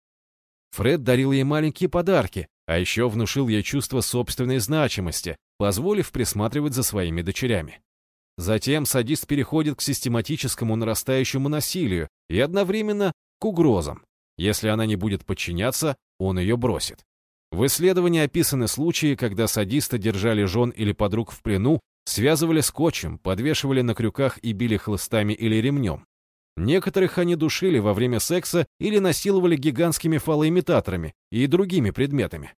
Фред дарил ей маленькие подарки, а еще внушил ей чувство собственной значимости, позволив присматривать за своими дочерями. Затем садист переходит к систематическому нарастающему насилию и одновременно к угрозам. Если она не будет подчиняться, он ее бросит. В исследовании описаны случаи, когда садиста держали жен или подруг в плену, связывали скотчем, подвешивали на крюках и били хлыстами или ремнем. Некоторых они душили во время секса или насиловали гигантскими фалоимитаторами и другими предметами.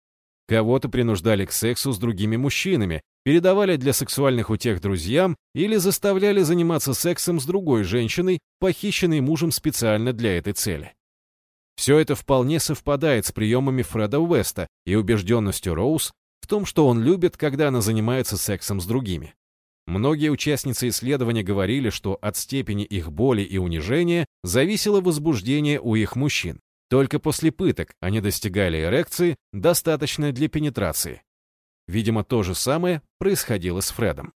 Кого-то принуждали к сексу с другими мужчинами, передавали для сексуальных утех друзьям или заставляли заниматься сексом с другой женщиной, похищенной мужем специально для этой цели. Все это вполне совпадает с приемами Фреда Уэста и убежденностью Роуз в том, что он любит, когда она занимается сексом с другими. Многие участницы исследования говорили, что от степени их боли и унижения зависело возбуждение у их мужчин. Только после пыток они достигали эрекции, достаточной для пенетрации. Видимо, то же самое происходило с Фредом.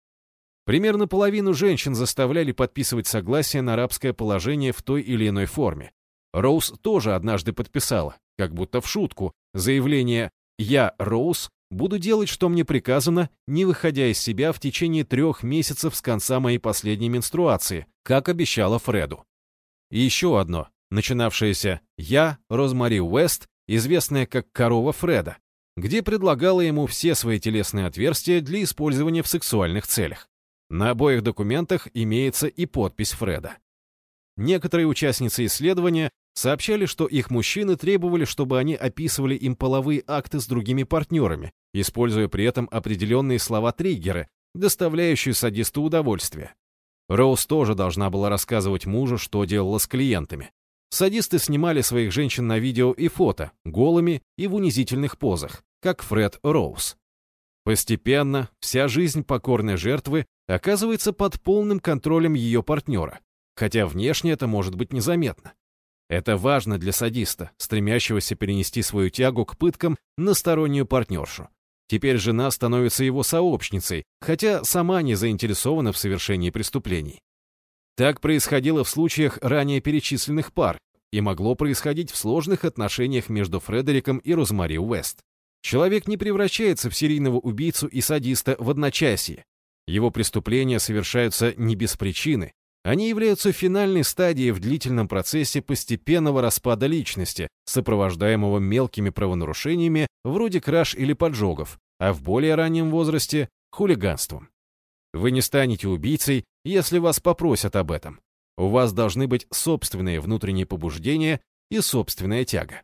Примерно половину женщин заставляли подписывать согласие на рабское положение в той или иной форме. Роуз тоже однажды подписала, как будто в шутку, заявление «Я, Роуз, буду делать, что мне приказано, не выходя из себя в течение трех месяцев с конца моей последней менструации», как обещала Фреду. И еще одно начинавшаяся «Я, Розмари Уэст», известная как «Корова Фреда», где предлагала ему все свои телесные отверстия для использования в сексуальных целях. На обоих документах имеется и подпись Фреда. Некоторые участницы исследования сообщали, что их мужчины требовали, чтобы они описывали им половые акты с другими партнерами, используя при этом определенные слова-триггеры, доставляющие садисту удовольствие. Роуз тоже должна была рассказывать мужу, что делала с клиентами. Садисты снимали своих женщин на видео и фото, голыми и в унизительных позах, как Фред Роуз. Постепенно вся жизнь покорной жертвы оказывается под полным контролем ее партнера, хотя внешне это может быть незаметно. Это важно для садиста, стремящегося перенести свою тягу к пыткам на стороннюю партнершу. Теперь жена становится его сообщницей, хотя сама не заинтересована в совершении преступлений. Так происходило в случаях ранее перечисленных пар и могло происходить в сложных отношениях между Фредериком и Розмари Уэст. Человек не превращается в серийного убийцу и садиста в одночасье. Его преступления совершаются не без причины. Они являются финальной стадией в длительном процессе постепенного распада личности, сопровождаемого мелкими правонарушениями вроде краж или поджогов, а в более раннем возрасте – хулиганством. Вы не станете убийцей, если вас попросят об этом. У вас должны быть собственные внутренние побуждения и собственная тяга.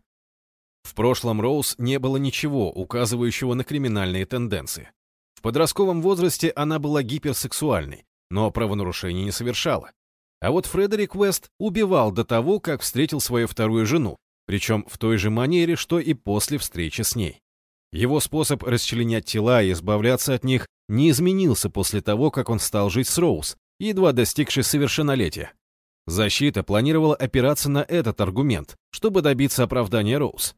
В прошлом Роуз не было ничего, указывающего на криминальные тенденции. В подростковом возрасте она была гиперсексуальной, но правонарушений не совершала. А вот Фредерик Уэст убивал до того, как встретил свою вторую жену, причем в той же манере, что и после встречи с ней. Его способ расчленять тела и избавляться от них не изменился после того, как он стал жить с Роуз, едва достигший совершеннолетия. Защита планировала опираться на этот аргумент, чтобы добиться оправдания Роуз.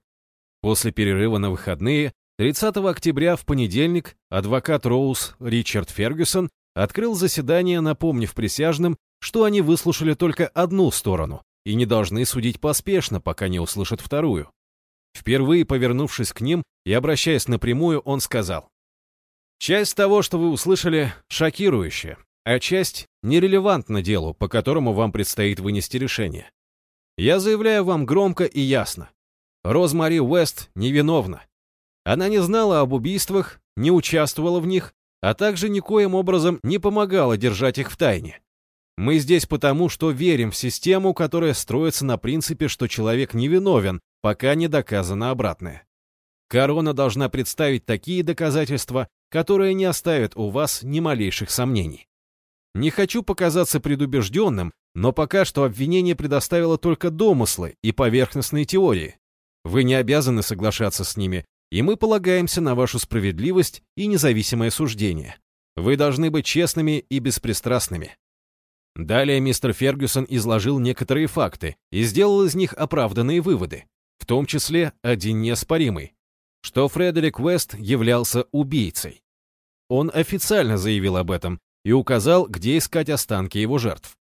После перерыва на выходные, 30 октября в понедельник, адвокат Роуз Ричард Фергюсон открыл заседание, напомнив присяжным, что они выслушали только одну сторону и не должны судить поспешно, пока не услышат вторую. Впервые повернувшись к ним и обращаясь напрямую, он сказал, «Часть того, что вы услышали, шокирующая, а часть нерелевантна делу, по которому вам предстоит вынести решение. Я заявляю вам громко и ясно. Розмари Уэст невиновна. Она не знала об убийствах, не участвовала в них, а также никоим образом не помогала держать их в тайне. Мы здесь потому, что верим в систему, которая строится на принципе, что человек невиновен, пока не доказано обратное. Корона должна представить такие доказательства, которые не оставят у вас ни малейших сомнений. Не хочу показаться предубежденным, но пока что обвинение предоставило только домыслы и поверхностные теории, вы не обязаны соглашаться с ними, и мы полагаемся на вашу справедливость и независимое суждение. Вы должны быть честными и беспристрастными. Далее мистер Фергюсон изложил некоторые факты и сделал из них оправданные выводы, в том числе один неоспоримый, что Фредерик Уэст являлся убийцей. Он официально заявил об этом и указал, где искать останки его жертв.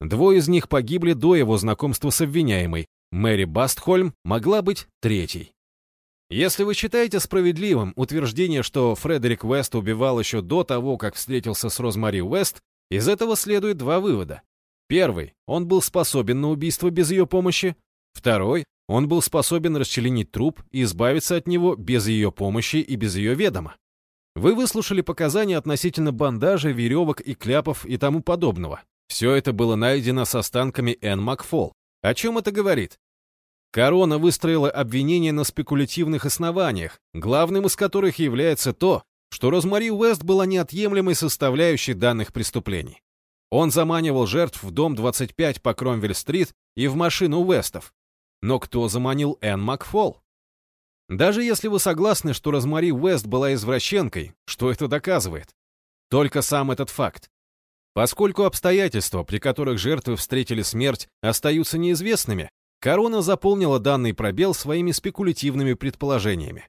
Двое из них погибли до его знакомства с обвиняемой, Мэри Бастхольм могла быть третьей. Если вы считаете справедливым утверждение, что Фредерик Уэст убивал еще до того, как встретился с Розмари Уэст, из этого следует два вывода. Первый, он был способен на убийство без ее помощи. Второй, он был способен расчленить труп и избавиться от него без ее помощи и без ее ведома. Вы выслушали показания относительно бандажа, веревок и кляпов и тому подобного. Все это было найдено с останками Энн Макфол. О чем это говорит? Корона выстроила обвинение на спекулятивных основаниях, главным из которых является то, что Розмари Уэст была неотъемлемой составляющей данных преступлений. Он заманивал жертв в дом 25 по Кромвель-стрит и в машину Уэстов. Но кто заманил Энн Макфол? Даже если вы согласны, что Розмари Уэст была извращенкой, что это доказывает? Только сам этот факт. Поскольку обстоятельства, при которых жертвы встретили смерть, остаются неизвестными, Корона заполнила данный пробел своими спекулятивными предположениями.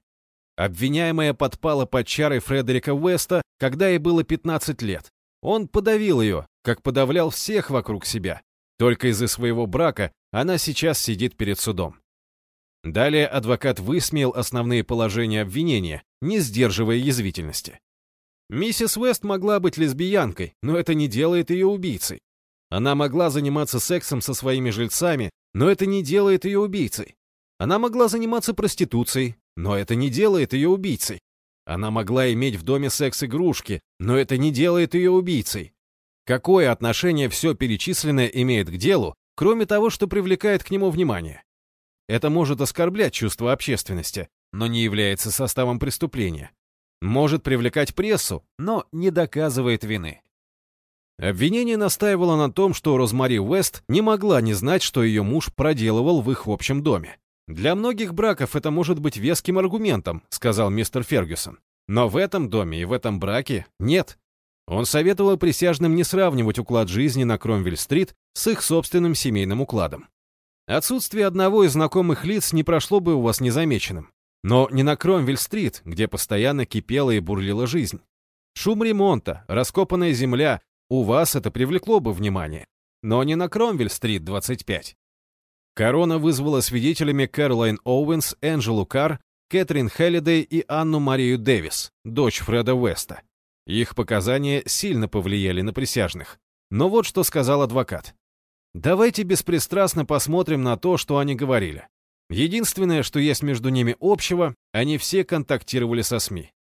Обвиняемая подпала под чары Фредерика Уэста, когда ей было 15 лет. Он подавил ее, как подавлял всех вокруг себя. Только из-за своего брака она сейчас сидит перед судом. Далее адвокат высмеял основные положения обвинения, не сдерживая язвительности. Миссис Уэст могла быть лесбиянкой, но это не делает ее убийцей. Она могла заниматься сексом со своими жильцами, но это не делает ее убийцей. Она могла заниматься проституцией, но это не делает ее убийцей. Она могла иметь в доме секс-игрушки, но это не делает ее убийцей. Какое отношение все перечисленное имеет к делу, кроме того, что привлекает к нему внимание? Это может оскорблять чувство общественности, но не является составом преступления. Может привлекать прессу, но не доказывает вины. Обвинение настаивало на том, что Розмари Уэст не могла не знать, что ее муж проделывал в их общем доме. «Для многих браков это может быть веским аргументом», — сказал мистер Фергюсон. «Но в этом доме и в этом браке нет». Он советовал присяжным не сравнивать уклад жизни на Кромвель-стрит с их собственным семейным укладом. Отсутствие одного из знакомых лиц не прошло бы у вас незамеченным. Но не на Кромвель-стрит, где постоянно кипела и бурлила жизнь. Шум ремонта, раскопанная земля, у вас это привлекло бы внимание, но не на Кромвель-стрит 25. Корона вызвала свидетелями Кэролайн Оуэнс, Энджелу Карр, Кэтрин Хеллидей и Анну Марию Дэвис, дочь Фреда Уэста. Их показания сильно повлияли на присяжных. Но вот что сказал адвокат. Давайте беспристрастно посмотрим на то, что они говорили. Единственное, что есть между ними общего, они все контактировали со СМИ.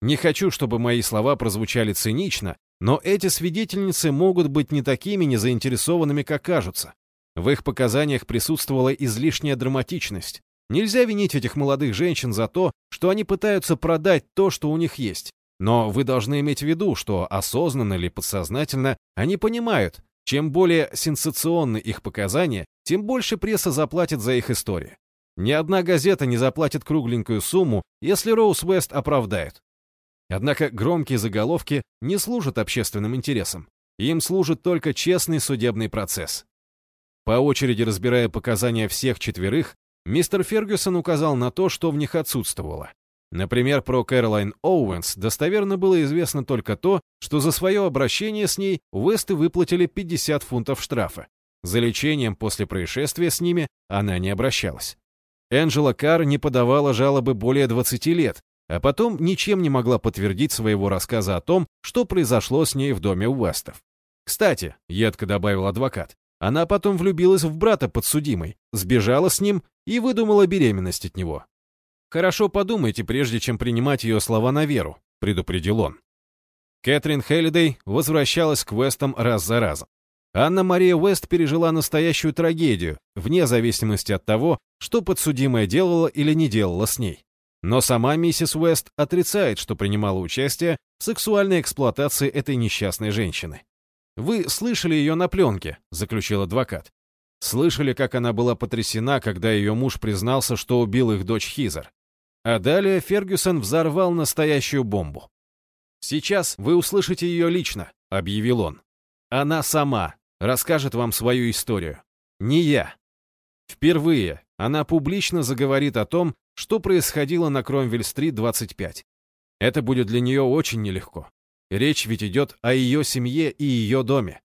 Не хочу, чтобы мои слова прозвучали цинично, но эти свидетельницы могут быть не такими незаинтересованными, как кажутся. В их показаниях присутствовала излишняя драматичность. Нельзя винить этих молодых женщин за то, что они пытаются продать то, что у них есть. Но вы должны иметь в виду, что осознанно или подсознательно они понимают, чем более сенсационны их показания, тем больше пресса заплатит за их истории. Ни одна газета не заплатит кругленькую сумму, если Роуз Вест оправдает. Однако громкие заголовки не служат общественным интересам. Им служит только честный судебный процесс. По очереди разбирая показания всех четверых, мистер Фергюсон указал на то, что в них отсутствовало. Например, про Кэролайн Оуэнс достоверно было известно только то, что за свое обращение с ней Уэсты выплатили 50 фунтов штрафа. За лечением после происшествия с ними она не обращалась. Энджела Карр не подавала жалобы более 20 лет, а потом ничем не могла подтвердить своего рассказа о том, что произошло с ней в доме Уэстов. Кстати, едко добавил адвокат, она потом влюбилась в брата подсудимой, сбежала с ним и выдумала беременность от него. «Хорошо подумайте, прежде чем принимать ее слова на веру», — предупредил он. Кэтрин Хеллидей возвращалась к Вестам раз за разом. Анна-Мария Уэст пережила настоящую трагедию, вне зависимости от того, что подсудимая делала или не делала с ней. Но сама миссис Уэст отрицает, что принимала участие в сексуальной эксплуатации этой несчастной женщины. «Вы слышали ее на пленке», — заключил адвокат. Слышали, как она была потрясена, когда ее муж признался, что убил их дочь Хизер. А далее Фергюсон взорвал настоящую бомбу. «Сейчас вы услышите ее лично», — объявил он. «Она сама, расскажет вам свою историю. Не я. Впервые она публично заговорит о том, что происходило на Кромвель-стрит 25. Это будет для нее очень нелегко. Речь ведь идет о ее семье и ее доме.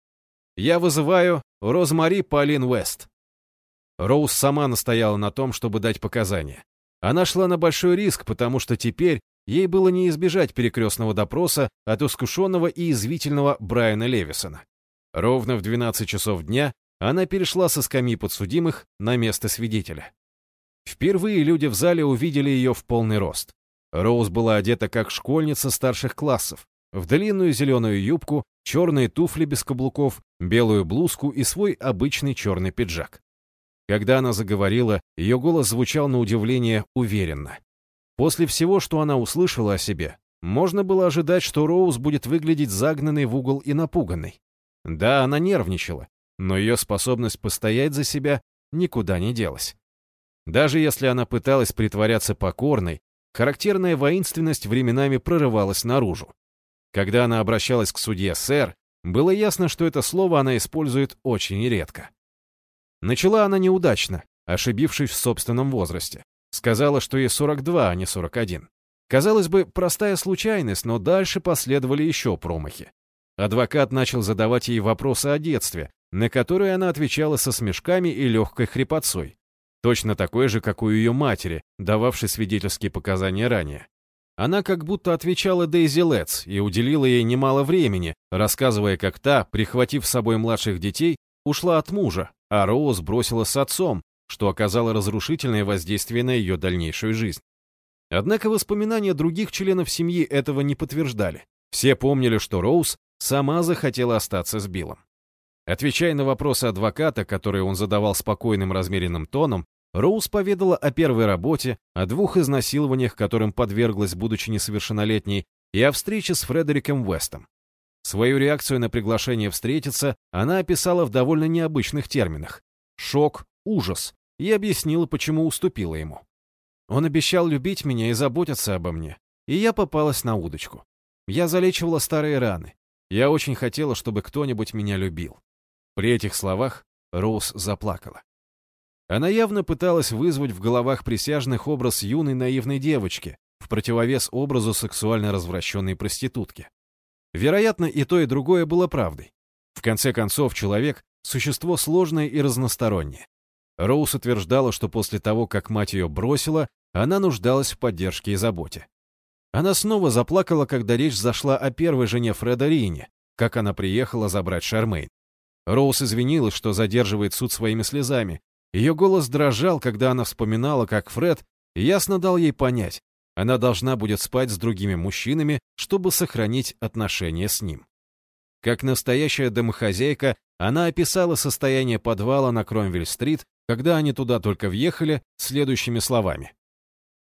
Я вызываю Розмари Полин Уэст. Роуз сама настояла на том, чтобы дать показания. Она шла на большой риск, потому что теперь ей было не избежать перекрестного допроса от искушенного и извительного Брайана Левисона. Ровно в 12 часов дня она перешла со скамьи подсудимых на место свидетеля. Впервые люди в зале увидели ее в полный рост. Роуз была одета как школьница старших классов, в длинную зеленую юбку, черные туфли без каблуков, белую блузку и свой обычный черный пиджак. Когда она заговорила, ее голос звучал на удивление уверенно. После всего, что она услышала о себе, можно было ожидать, что Роуз будет выглядеть загнанной в угол и напуганной. Да, она нервничала, но ее способность постоять за себя никуда не делась. Даже если она пыталась притворяться покорной, характерная воинственность временами прорывалась наружу. Когда она обращалась к судье «сэр», было ясно, что это слово она использует очень редко. Начала она неудачно, ошибившись в собственном возрасте. Сказала, что ей 42, а не 41. Казалось бы, простая случайность, но дальше последовали еще промахи. Адвокат начал задавать ей вопросы о детстве, на которые она отвечала со смешками и легкой хрипотцой. Точно такой же, как у ее матери, дававшей свидетельские показания ранее. Она как будто отвечала Дейзи Летс и уделила ей немало времени, рассказывая, как та, прихватив с собой младших детей, ушла от мужа, а Роуз бросила с отцом, что оказало разрушительное воздействие на ее дальнейшую жизнь. Однако воспоминания других членов семьи этого не подтверждали. Все помнили, что Роуз сама захотела остаться с Биллом. Отвечая на вопросы адвоката, которые он задавал спокойным размеренным тоном, Роуз поведала о первой работе, о двух изнасилованиях, которым подверглась, будучи несовершеннолетней, и о встрече с Фредериком Вестом. Свою реакцию на приглашение встретиться она описала в довольно необычных терминах. Шок, ужас, и объяснила, почему уступила ему. Он обещал любить меня и заботиться обо мне, и я попалась на удочку. Я залечивала старые раны, я очень хотела, чтобы кто-нибудь меня любил. При этих словах Роуз заплакала. Она явно пыталась вызвать в головах присяжных образ юной наивной девочки, в противовес образу сексуально развращенной проститутки. Вероятно, и то, и другое было правдой. В конце концов, человек — существо сложное и разностороннее. Роуз утверждала, что после того, как мать ее бросила, она нуждалась в поддержке и заботе. Она снова заплакала, когда речь зашла о первой жене Фреда Рине, как она приехала забрать Шармейн. Роуз извинилась, что задерживает суд своими слезами. Ее голос дрожал, когда она вспоминала, как Фред ясно дал ей понять, она должна будет спать с другими мужчинами, чтобы сохранить отношения с ним. Как настоящая домохозяйка, она описала состояние подвала на Кромвель-стрит, когда они туда только въехали, следующими словами.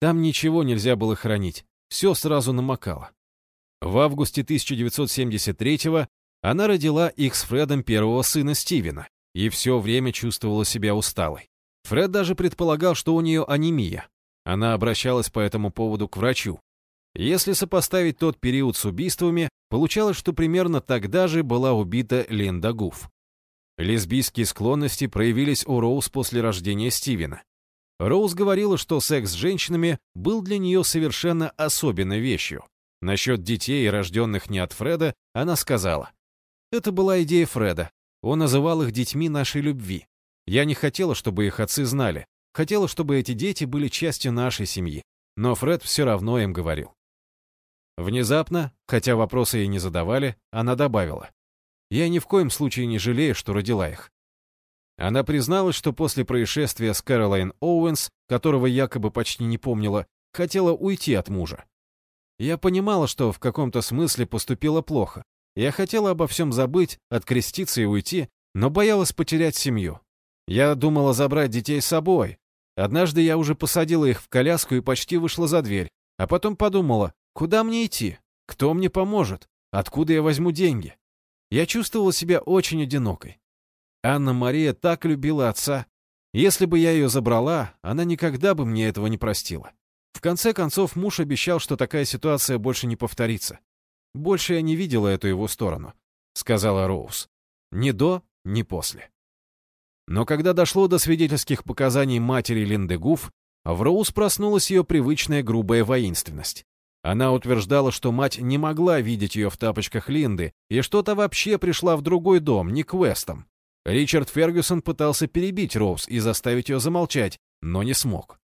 Там ничего нельзя было хранить, все сразу намокало. В августе 1973-го она родила их с Фредом первого сына Стивена и все время чувствовала себя усталой. Фред даже предполагал, что у нее анемия. Она обращалась по этому поводу к врачу. Если сопоставить тот период с убийствами, получалось, что примерно тогда же была убита Линда Гуф. Лесбийские склонности проявились у Роуз после рождения Стивена. Роуз говорила, что секс с женщинами был для нее совершенно особенной вещью. Насчет детей, рожденных не от Фреда, она сказала. Это была идея Фреда. Он называл их детьми нашей любви. Я не хотела, чтобы их отцы знали. Хотела, чтобы эти дети были частью нашей семьи. Но Фред все равно им говорил. Внезапно, хотя вопросы ей не задавали, она добавила. «Я ни в коем случае не жалею, что родила их». Она призналась, что после происшествия с Кэролайн Оуэнс, которого якобы почти не помнила, хотела уйти от мужа. Я понимала, что в каком-то смысле поступила плохо. Я хотела обо всем забыть, откреститься и уйти, но боялась потерять семью. Я думала забрать детей с собой. Однажды я уже посадила их в коляску и почти вышла за дверь, а потом подумала, Куда мне идти? Кто мне поможет? Откуда я возьму деньги? Я чувствовала себя очень одинокой. Анна-Мария так любила отца. Если бы я ее забрала, она никогда бы мне этого не простила. В конце концов, муж обещал, что такая ситуация больше не повторится. Больше я не видела эту его сторону, сказала Роуз. Ни до, ни после. Но когда дошло до свидетельских показаний матери Линды Гуф, в Роуз проснулась ее привычная грубая воинственность. Она утверждала, что мать не могла видеть ее в тапочках Линды, и что-то вообще пришла в другой дом, не к Вестам. Ричард Фергюсон пытался перебить Роуз и заставить ее замолчать, но не смог.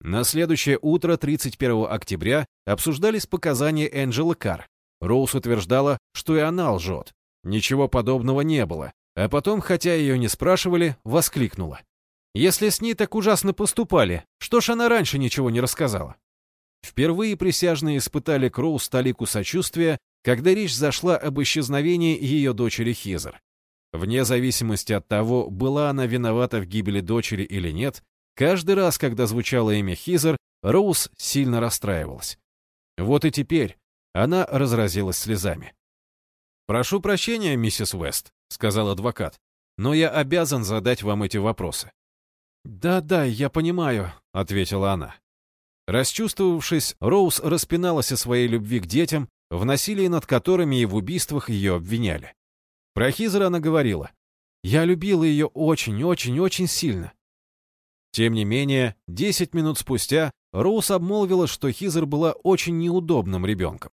На следующее утро, 31 октября, обсуждались показания Энджелы Карр. Роуз утверждала, что и она лжет. Ничего подобного не было. А потом, хотя ее не спрашивали, воскликнула. «Если с ней так ужасно поступали, что ж она раньше ничего не рассказала?» Впервые присяжные испытали Кроу столику сочувствия, когда речь зашла об исчезновении ее дочери Хизер. Вне зависимости от того, была она виновата в гибели дочери или нет, каждый раз, когда звучало имя Хизер, Роуз сильно расстраивалась. Вот и теперь она разразилась слезами. «Прошу прощения, миссис Уэст», — сказал адвокат, «но я обязан задать вам эти вопросы». «Да-да, я понимаю», — ответила она. Расчувствовавшись, Роуз распиналась о своей любви к детям, в насилии над которыми и в убийствах ее обвиняли. Про Хизера она говорила, «Я любила ее очень-очень-очень сильно». Тем не менее, 10 минут спустя Роуз обмолвила, что Хизер была очень неудобным ребенком.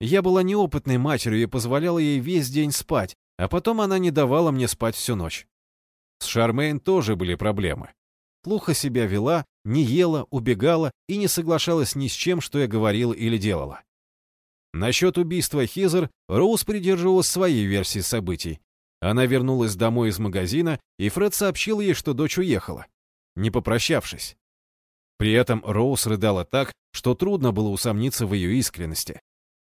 Я была неопытной матерью и позволяла ей весь день спать, а потом она не давала мне спать всю ночь. С Шармейн тоже были проблемы плохо себя вела, не ела, убегала и не соглашалась ни с чем, что я говорила или делала. Насчет убийства Хизер Роуз придерживалась своей версии событий. Она вернулась домой из магазина, и Фред сообщил ей, что дочь уехала, не попрощавшись. При этом Роуз рыдала так, что трудно было усомниться в ее искренности.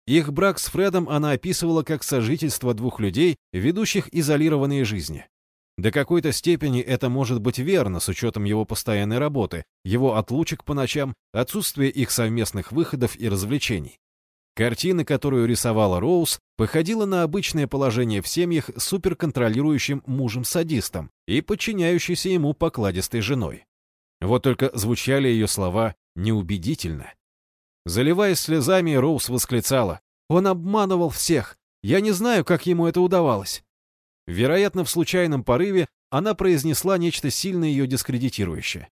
Их брак с Фредом она описывала как сожительство двух людей, ведущих изолированные жизни. До какой-то степени это может быть верно с учетом его постоянной работы, его отлучек по ночам, отсутствия их совместных выходов и развлечений. Картина, которую рисовала Роуз, походила на обычное положение в семьях с суперконтролирующим мужем-садистом и подчиняющейся ему покладистой женой. Вот только звучали ее слова неубедительно. Заливаясь слезами, Роуз восклицала. «Он обманывал всех! Я не знаю, как ему это удавалось!» Вероятно, в случайном порыве она произнесла нечто сильно ее дискредитирующее.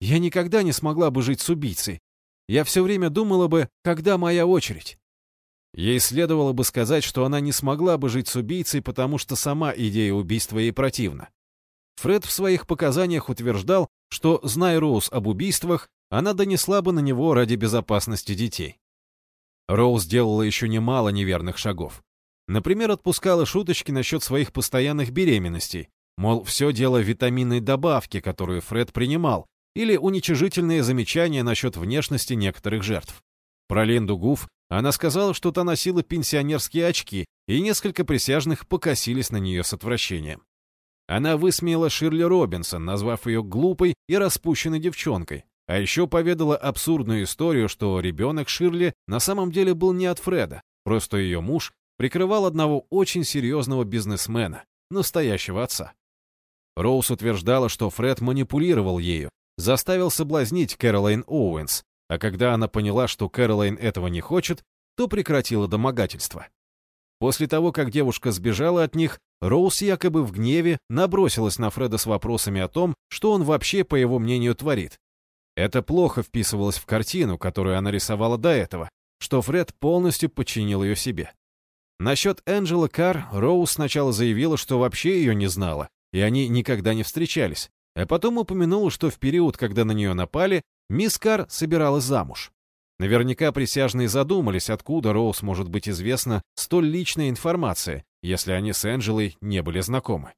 «Я никогда не смогла бы жить с убийцей. Я все время думала бы, когда моя очередь». Ей следовало бы сказать, что она не смогла бы жить с убийцей, потому что сама идея убийства ей противна. Фред в своих показаниях утверждал, что, зная Роуз об убийствах, она донесла бы на него ради безопасности детей. Роуз сделала еще немало неверных шагов. Например, отпускала шуточки насчет своих постоянных беременностей, мол, все дело в витаминной добавке, которую Фред принимал, или уничижительные замечания насчет внешности некоторых жертв. Про Линду Гуф она сказала, что та носила пенсионерские очки, и несколько присяжных покосились на нее с отвращением. Она высмеяла Ширли Робинсон, назвав ее глупой и распущенной девчонкой, а еще поведала абсурдную историю, что ребенок Ширли на самом деле был не от Фреда, просто ее муж прикрывал одного очень серьезного бизнесмена, настоящего отца. Роуз утверждала, что Фред манипулировал ею, заставил соблазнить Кэролайн Оуэнс, а когда она поняла, что Кэролайн этого не хочет, то прекратила домогательство. После того, как девушка сбежала от них, Роуз якобы в гневе набросилась на Фреда с вопросами о том, что он вообще, по его мнению, творит. Это плохо вписывалось в картину, которую она рисовала до этого, что Фред полностью подчинил ее себе. Насчет Энджела Карр Роуз сначала заявила, что вообще ее не знала, и они никогда не встречались, а потом упомянула, что в период, когда на нее напали, мисс Карр собиралась замуж. Наверняка присяжные задумались, откуда Роуз может быть известна столь личная информация, если они с Энджелой не были знакомы.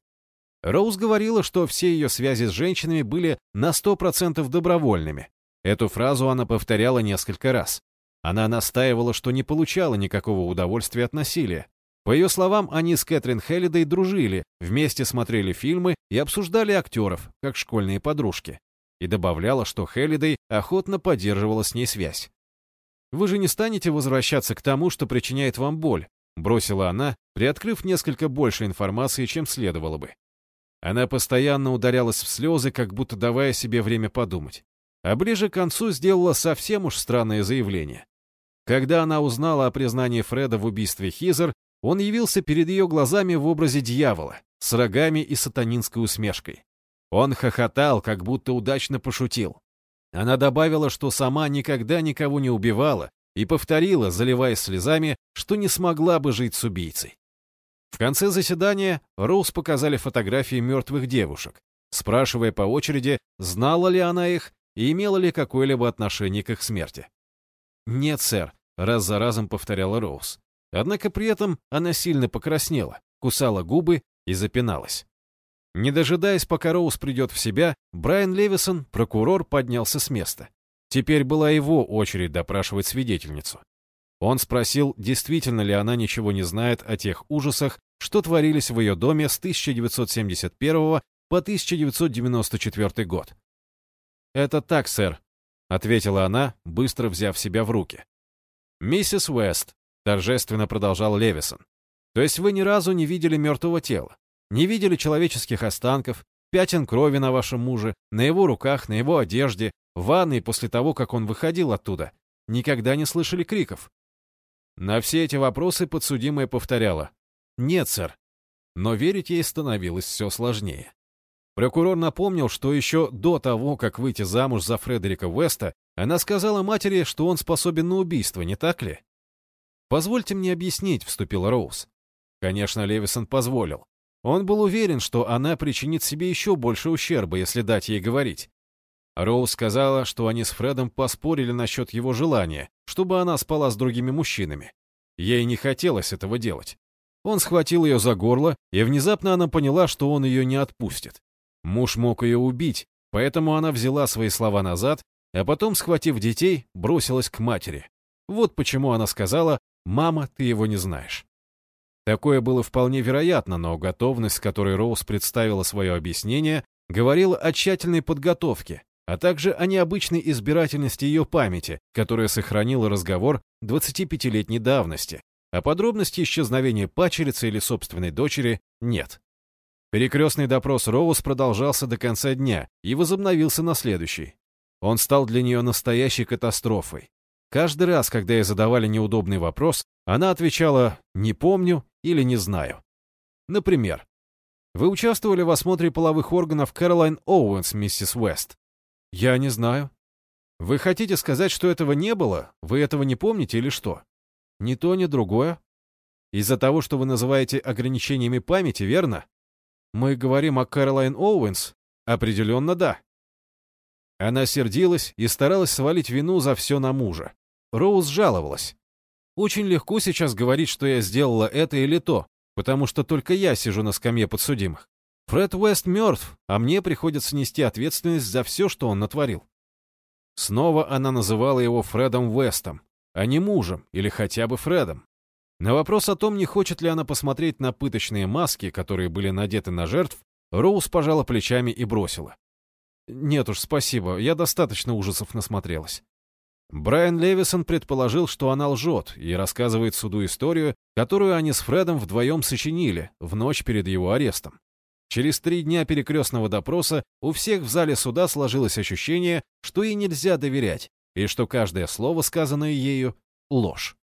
Роуз говорила, что все ее связи с женщинами были на 100% добровольными. Эту фразу она повторяла несколько раз. Она настаивала, что не получала никакого удовольствия от насилия. По ее словам, они с Кэтрин Хеллидей дружили, вместе смотрели фильмы и обсуждали актеров, как школьные подружки. И добавляла, что Хеллидей охотно поддерживала с ней связь. «Вы же не станете возвращаться к тому, что причиняет вам боль», бросила она, приоткрыв несколько больше информации, чем следовало бы. Она постоянно ударялась в слезы, как будто давая себе время подумать. А ближе к концу сделала совсем уж странное заявление. Когда она узнала о признании Фреда в убийстве Хизер, он явился перед ее глазами в образе дьявола, с рогами и сатанинской усмешкой. Он хохотал, как будто удачно пошутил. Она добавила, что сама никогда никого не убивала, и повторила, заливаясь слезами, что не смогла бы жить с убийцей. В конце заседания Роуз показали фотографии мертвых девушек, спрашивая по очереди, знала ли она их и имела ли какое-либо отношение к их смерти. «Нет, сэр», — раз за разом повторяла Роуз. Однако при этом она сильно покраснела, кусала губы и запиналась. Не дожидаясь, пока Роуз придет в себя, Брайан Левисон, прокурор, поднялся с места. Теперь была его очередь допрашивать свидетельницу. Он спросил, действительно ли она ничего не знает о тех ужасах, что творились в ее доме с 1971 по 1994 год. «Это так, сэр», — ответила она, быстро взяв себя в руки. «Миссис Уэст», — торжественно продолжал Левисон, «то есть вы ни разу не видели мертвого тела, не видели человеческих останков, пятен крови на вашем муже, на его руках, на его одежде, в ванной после того, как он выходил оттуда, никогда не слышали криков?» На все эти вопросы подсудимая повторяла «Нет, сэр». Но верить ей становилось все сложнее. Прокурор напомнил, что еще до того, как выйти замуж за Фредерика Уэста, она сказала матери, что он способен на убийство, не так ли? «Позвольте мне объяснить», — вступил Роуз. Конечно, Левисон позволил. Он был уверен, что она причинит себе еще больше ущерба, если дать ей говорить. Роуз сказала, что они с Фредом поспорили насчет его желания, чтобы она спала с другими мужчинами. Ей не хотелось этого делать. Он схватил ее за горло, и внезапно она поняла, что он ее не отпустит. Муж мог ее убить, поэтому она взяла свои слова назад, а потом, схватив детей, бросилась к матери. Вот почему она сказала «Мама, ты его не знаешь». Такое было вполне вероятно, но готовность, с которой Роуз представила свое объяснение, говорила о тщательной подготовке, а также о необычной избирательности ее памяти, которая сохранила разговор 25-летней давности, а подробности исчезновения пачерицы или собственной дочери нет. Перекрестный допрос Роуз продолжался до конца дня и возобновился на следующий. Он стал для нее настоящей катастрофой. Каждый раз, когда ей задавали неудобный вопрос, она отвечала «не помню» или «не знаю». Например, «Вы участвовали в осмотре половых органов Кэролайн Оуэнс, миссис Уэст?» «Я не знаю». «Вы хотите сказать, что этого не было? Вы этого не помните или что?» «Ни то, ни другое». «Из-за того, что вы называете ограничениями памяти, верно?» «Мы говорим о Кэролайн Оуэнс?» «Определенно да». Она сердилась и старалась свалить вину за все на мужа. Роуз жаловалась. «Очень легко сейчас говорить, что я сделала это или то, потому что только я сижу на скамье подсудимых. Фред Уэст мертв, а мне приходится нести ответственность за все, что он натворил». Снова она называла его Фредом Уэстом, а не мужем или хотя бы Фредом. На вопрос о том, не хочет ли она посмотреть на пыточные маски, которые были надеты на жертв, Роуз пожала плечами и бросила. «Нет уж, спасибо, я достаточно ужасов насмотрелась». Брайан Левисон предположил, что она лжет, и рассказывает суду историю, которую они с Фредом вдвоем сочинили в ночь перед его арестом. Через три дня перекрестного допроса у всех в зале суда сложилось ощущение, что ей нельзя доверять, и что каждое слово, сказанное ею, — ложь.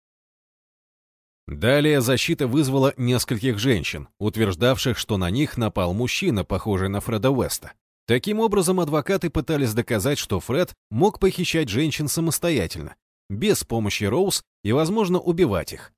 Далее защита вызвала нескольких женщин, утверждавших, что на них напал мужчина, похожий на Фреда Уэста. Таким образом, адвокаты пытались доказать, что Фред мог похищать женщин самостоятельно, без помощи Роуз и, возможно, убивать их.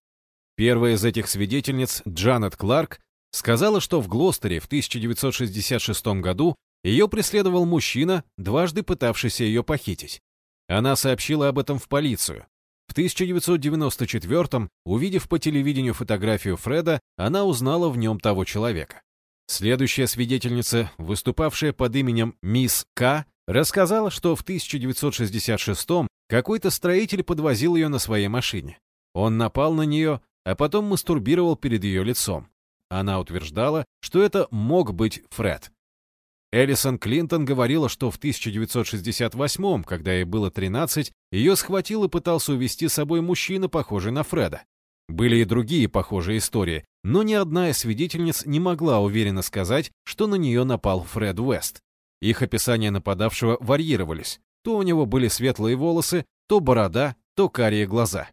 Первая из этих свидетельниц, Джанет Кларк, сказала, что в Глостере в 1966 году ее преследовал мужчина, дважды пытавшийся ее похитить. Она сообщила об этом в полицию. В 1994 увидев по телевидению фотографию Фреда, она узнала в нем того человека. Следующая свидетельница, выступавшая под именем Мисс К, рассказала, что в 1966 какой-то строитель подвозил ее на своей машине. Он напал на нее, а потом мастурбировал перед ее лицом. Она утверждала, что это мог быть Фред. Элисон Клинтон говорила, что в 1968 когда ей было 13, ее схватил и пытался увести с собой мужчина, похожий на Фреда. Были и другие похожие истории, но ни одна из свидетельниц не могла уверенно сказать, что на нее напал Фред Уэст. Их описания нападавшего варьировались. То у него были светлые волосы, то борода, то карие глаза.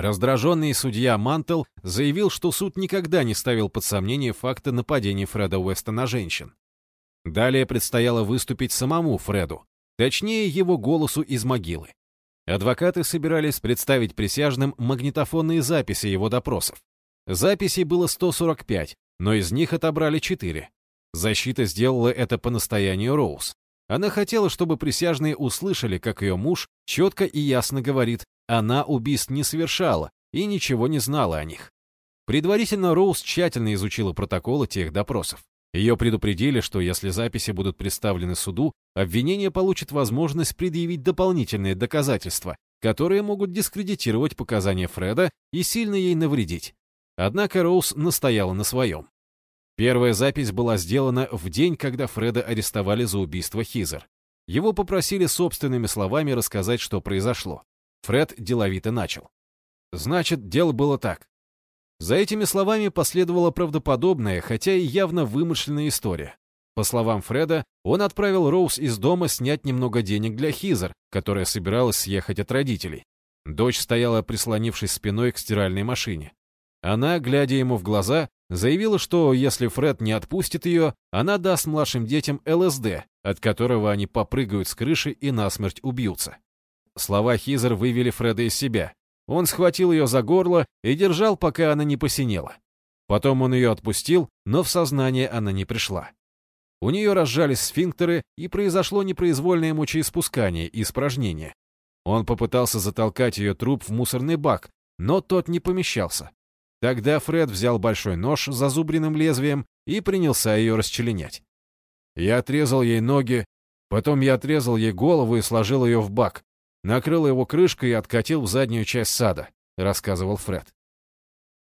Раздраженный судья Мантел заявил, что суд никогда не ставил под сомнение факта нападения Фреда Уэста на женщин. Далее предстояло выступить самому Фреду, точнее его голосу из могилы. Адвокаты собирались представить присяжным магнитофонные записи его допросов. Записей было 145, но из них отобрали 4. Защита сделала это по настоянию Роуз. Она хотела, чтобы присяжные услышали, как ее муж четко и ясно говорит, она убийств не совершала и ничего не знала о них. Предварительно Роуз тщательно изучила протоколы тех допросов. Ее предупредили, что если записи будут представлены суду, обвинение получит возможность предъявить дополнительные доказательства, которые могут дискредитировать показания Фреда и сильно ей навредить. Однако Роуз настояла на своем. Первая запись была сделана в день, когда Фреда арестовали за убийство Хизер. Его попросили собственными словами рассказать, что произошло. Фред деловито начал. Значит, дело было так. За этими словами последовала правдоподобная, хотя и явно вымышленная история. По словам Фреда, он отправил Роуз из дома снять немного денег для Хизер, которая собиралась съехать от родителей. Дочь стояла, прислонившись спиной к стиральной машине. Она, глядя ему в глаза, заявила, что если Фред не отпустит ее, она даст младшим детям ЛСД, от которого они попрыгают с крыши и насмерть убьются. Слова Хизер вывели Фреда из себя. Он схватил ее за горло и держал, пока она не посинела. Потом он ее отпустил, но в сознание она не пришла. У нее разжались сфинктеры, и произошло непроизвольное мочеиспускание и испражнение. Он попытался затолкать ее труп в мусорный бак, но тот не помещался. Тогда Фред взял большой нож с зазубренным лезвием и принялся ее расчленять. Я отрезал ей ноги, потом я отрезал ей голову и сложил ее в бак накрыл его крышкой и откатил в заднюю часть сада, рассказывал Фред.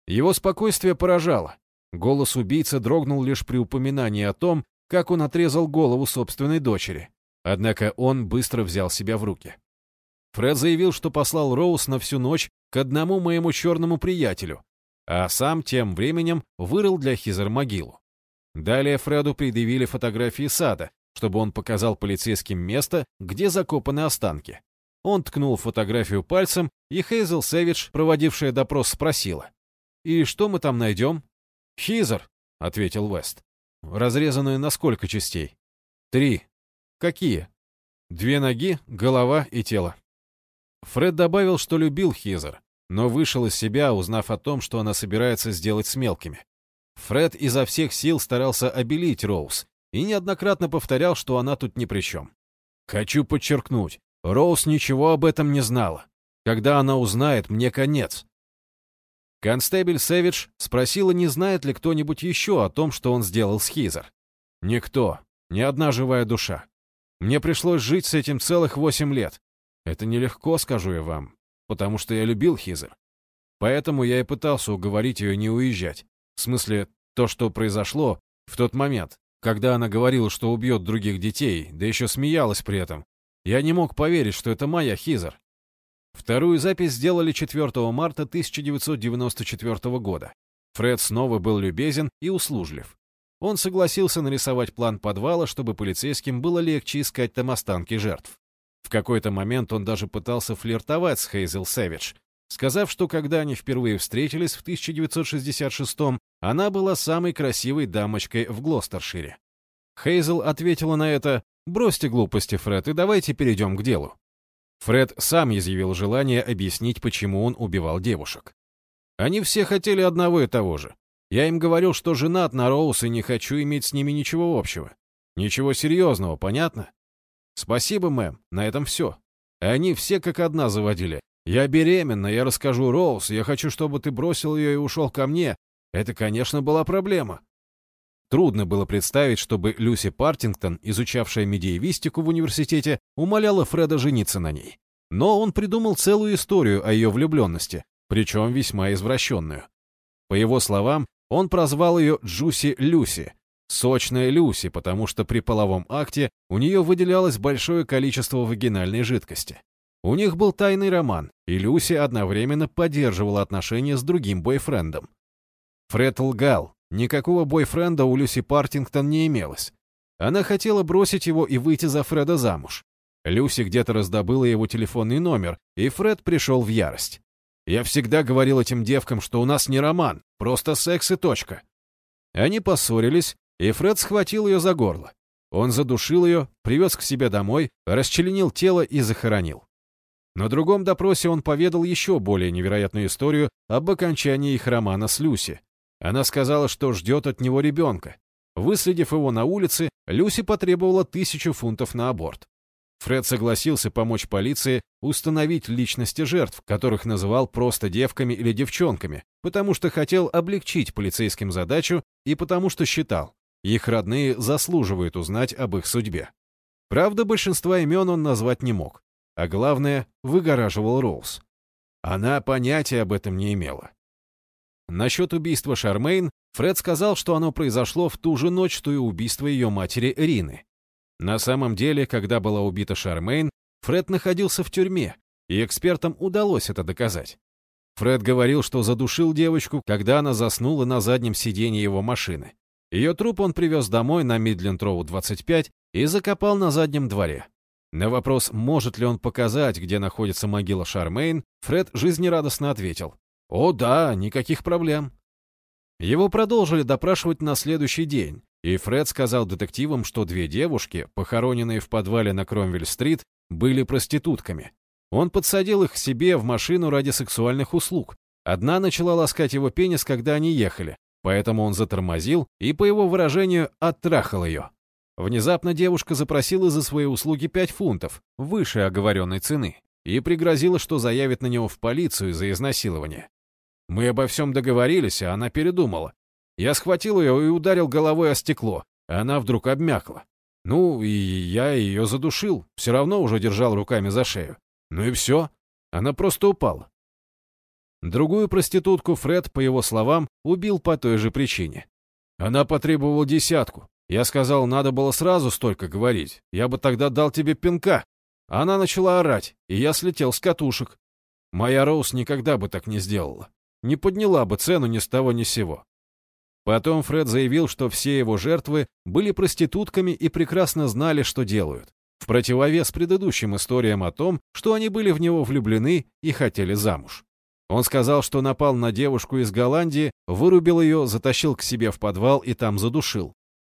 Его спокойствие поражало. Голос убийцы дрогнул лишь при упоминании о том, как он отрезал голову собственной дочери. Однако он быстро взял себя в руки. Фред заявил, что послал Роуз на всю ночь к одному моему черному приятелю, а сам тем временем вырыл для Хизер могилу. Далее Фреду предъявили фотографии сада, чтобы он показал полицейским место, где закопаны останки. Он ткнул фотографию пальцем, и Хейзел Сэвидж, проводившая допрос, спросила. «И что мы там найдем?» «Хизер», — ответил Вест. «Разрезанную на сколько частей?» «Три». «Какие?» «Две ноги, голова и тело». Фред добавил, что любил Хизер, но вышел из себя, узнав о том, что она собирается сделать с мелкими. Фред изо всех сил старался обелить Роуз и неоднократно повторял, что она тут ни при чем. Хочу подчеркнуть, Роуз ничего об этом не знала. Когда она узнает, мне конец. Констебель Сэвидж спросила, не знает ли кто-нибудь еще о том, что он сделал с Хизер. Никто, ни одна живая душа. Мне пришлось жить с этим целых восемь лет. Это нелегко, скажу я вам, потому что я любил Хизер. Поэтому я и пытался уговорить ее не уезжать. В смысле, то, что произошло в тот момент, когда она говорила, что убьет других детей, да еще смеялась при этом. Я не мог поверить, что это моя Хизер. Вторую запись сделали 4 марта 1994 года. Фред снова был любезен и услужлив. Он согласился нарисовать план подвала, чтобы полицейским было легче искать там останки жертв. В какой-то момент он даже пытался флиртовать с Хейзел Сэвидж, сказав, что когда они впервые встретились в 1966 она была самой красивой дамочкой в Глостершире. Хейзел ответила на это «Бросьте глупости, Фред, и давайте перейдем к делу». Фред сам изъявил желание объяснить, почему он убивал девушек. Они все хотели одного и того же. Я им говорил, что женат на Роуз и не хочу иметь с ними ничего общего. Ничего серьезного, понятно? Спасибо, мэм, на этом все. Они все как одна заводили. Я беременна, я расскажу Роуз, я хочу, чтобы ты бросил ее и ушел ко мне. Это, конечно, была проблема. Трудно было представить, чтобы Люси Партингтон, изучавшая медиевистику в университете, умоляла Фреда жениться на ней. Но он придумал целую историю о ее влюбленности, причем весьма извращенную. По его словам, он прозвал ее Джуси Люси, сочная Люси, потому что при половом акте у нее выделялось большое количество вагинальной жидкости. У них был тайный роман, и Люси одновременно поддерживала отношения с другим бойфрендом. Фред лгал, никакого бойфренда у Люси Партингтон не имелось. Она хотела бросить его и выйти за Фреда замуж. Люси где-то раздобыла его телефонный номер, и Фред пришел в ярость. «Я всегда говорил этим девкам, что у нас не роман, просто секс и точка». Они поссорились, и Фред схватил ее за горло. Он задушил ее, привез к себе домой, расчленил тело и захоронил. На другом допросе он поведал еще более невероятную историю об окончании их романа с Люси. Она сказала, что ждет от него ребенка. Выследив его на улице, Люси потребовала тысячу фунтов на аборт. Фред согласился помочь полиции установить личности жертв, которых называл просто девками или девчонками, потому что хотел облегчить полицейским задачу и потому что считал, их родные заслуживают узнать об их судьбе. Правда, большинства имен он назвать не мог а главное, выгораживал Роуз. Она понятия об этом не имела. Насчет убийства Шармейн Фред сказал, что оно произошло в ту же ночь, что и убийство ее матери Рины. На самом деле, когда была убита Шармейн, Фред находился в тюрьме, и экспертам удалось это доказать. Фред говорил, что задушил девочку, когда она заснула на заднем сиденье его машины. Ее труп он привез домой на Мидленд-Роу 25 и закопал на заднем дворе. На вопрос, может ли он показать, где находится могила Шармейн, Фред жизнерадостно ответил. «О да, никаких проблем». Его продолжили допрашивать на следующий день, и Фред сказал детективам, что две девушки, похороненные в подвале на Кромвель-стрит, были проститутками. Он подсадил их к себе в машину ради сексуальных услуг. Одна начала ласкать его пенис, когда они ехали, поэтому он затормозил и, по его выражению, оттрахал ее. Внезапно девушка запросила за свои услуги 5 фунтов, выше оговоренной цены, и пригрозила, что заявит на него в полицию за изнасилование. Мы обо всем договорились, а она передумала. Я схватил ее и ударил головой о стекло, она вдруг обмякла. Ну, и я ее задушил, все равно уже держал руками за шею. Ну и все, она просто упала. Другую проститутку Фред, по его словам, убил по той же причине. Она потребовала десятку, я сказал, надо было сразу столько говорить. Я бы тогда дал тебе пинка. Она начала орать, и я слетел с катушек. Моя Роуз никогда бы так не сделала. Не подняла бы цену ни с того ни с сего. Потом Фред заявил, что все его жертвы были проститутками и прекрасно знали, что делают. В противовес предыдущим историям о том, что они были в него влюблены и хотели замуж. Он сказал, что напал на девушку из Голландии, вырубил ее, затащил к себе в подвал и там задушил.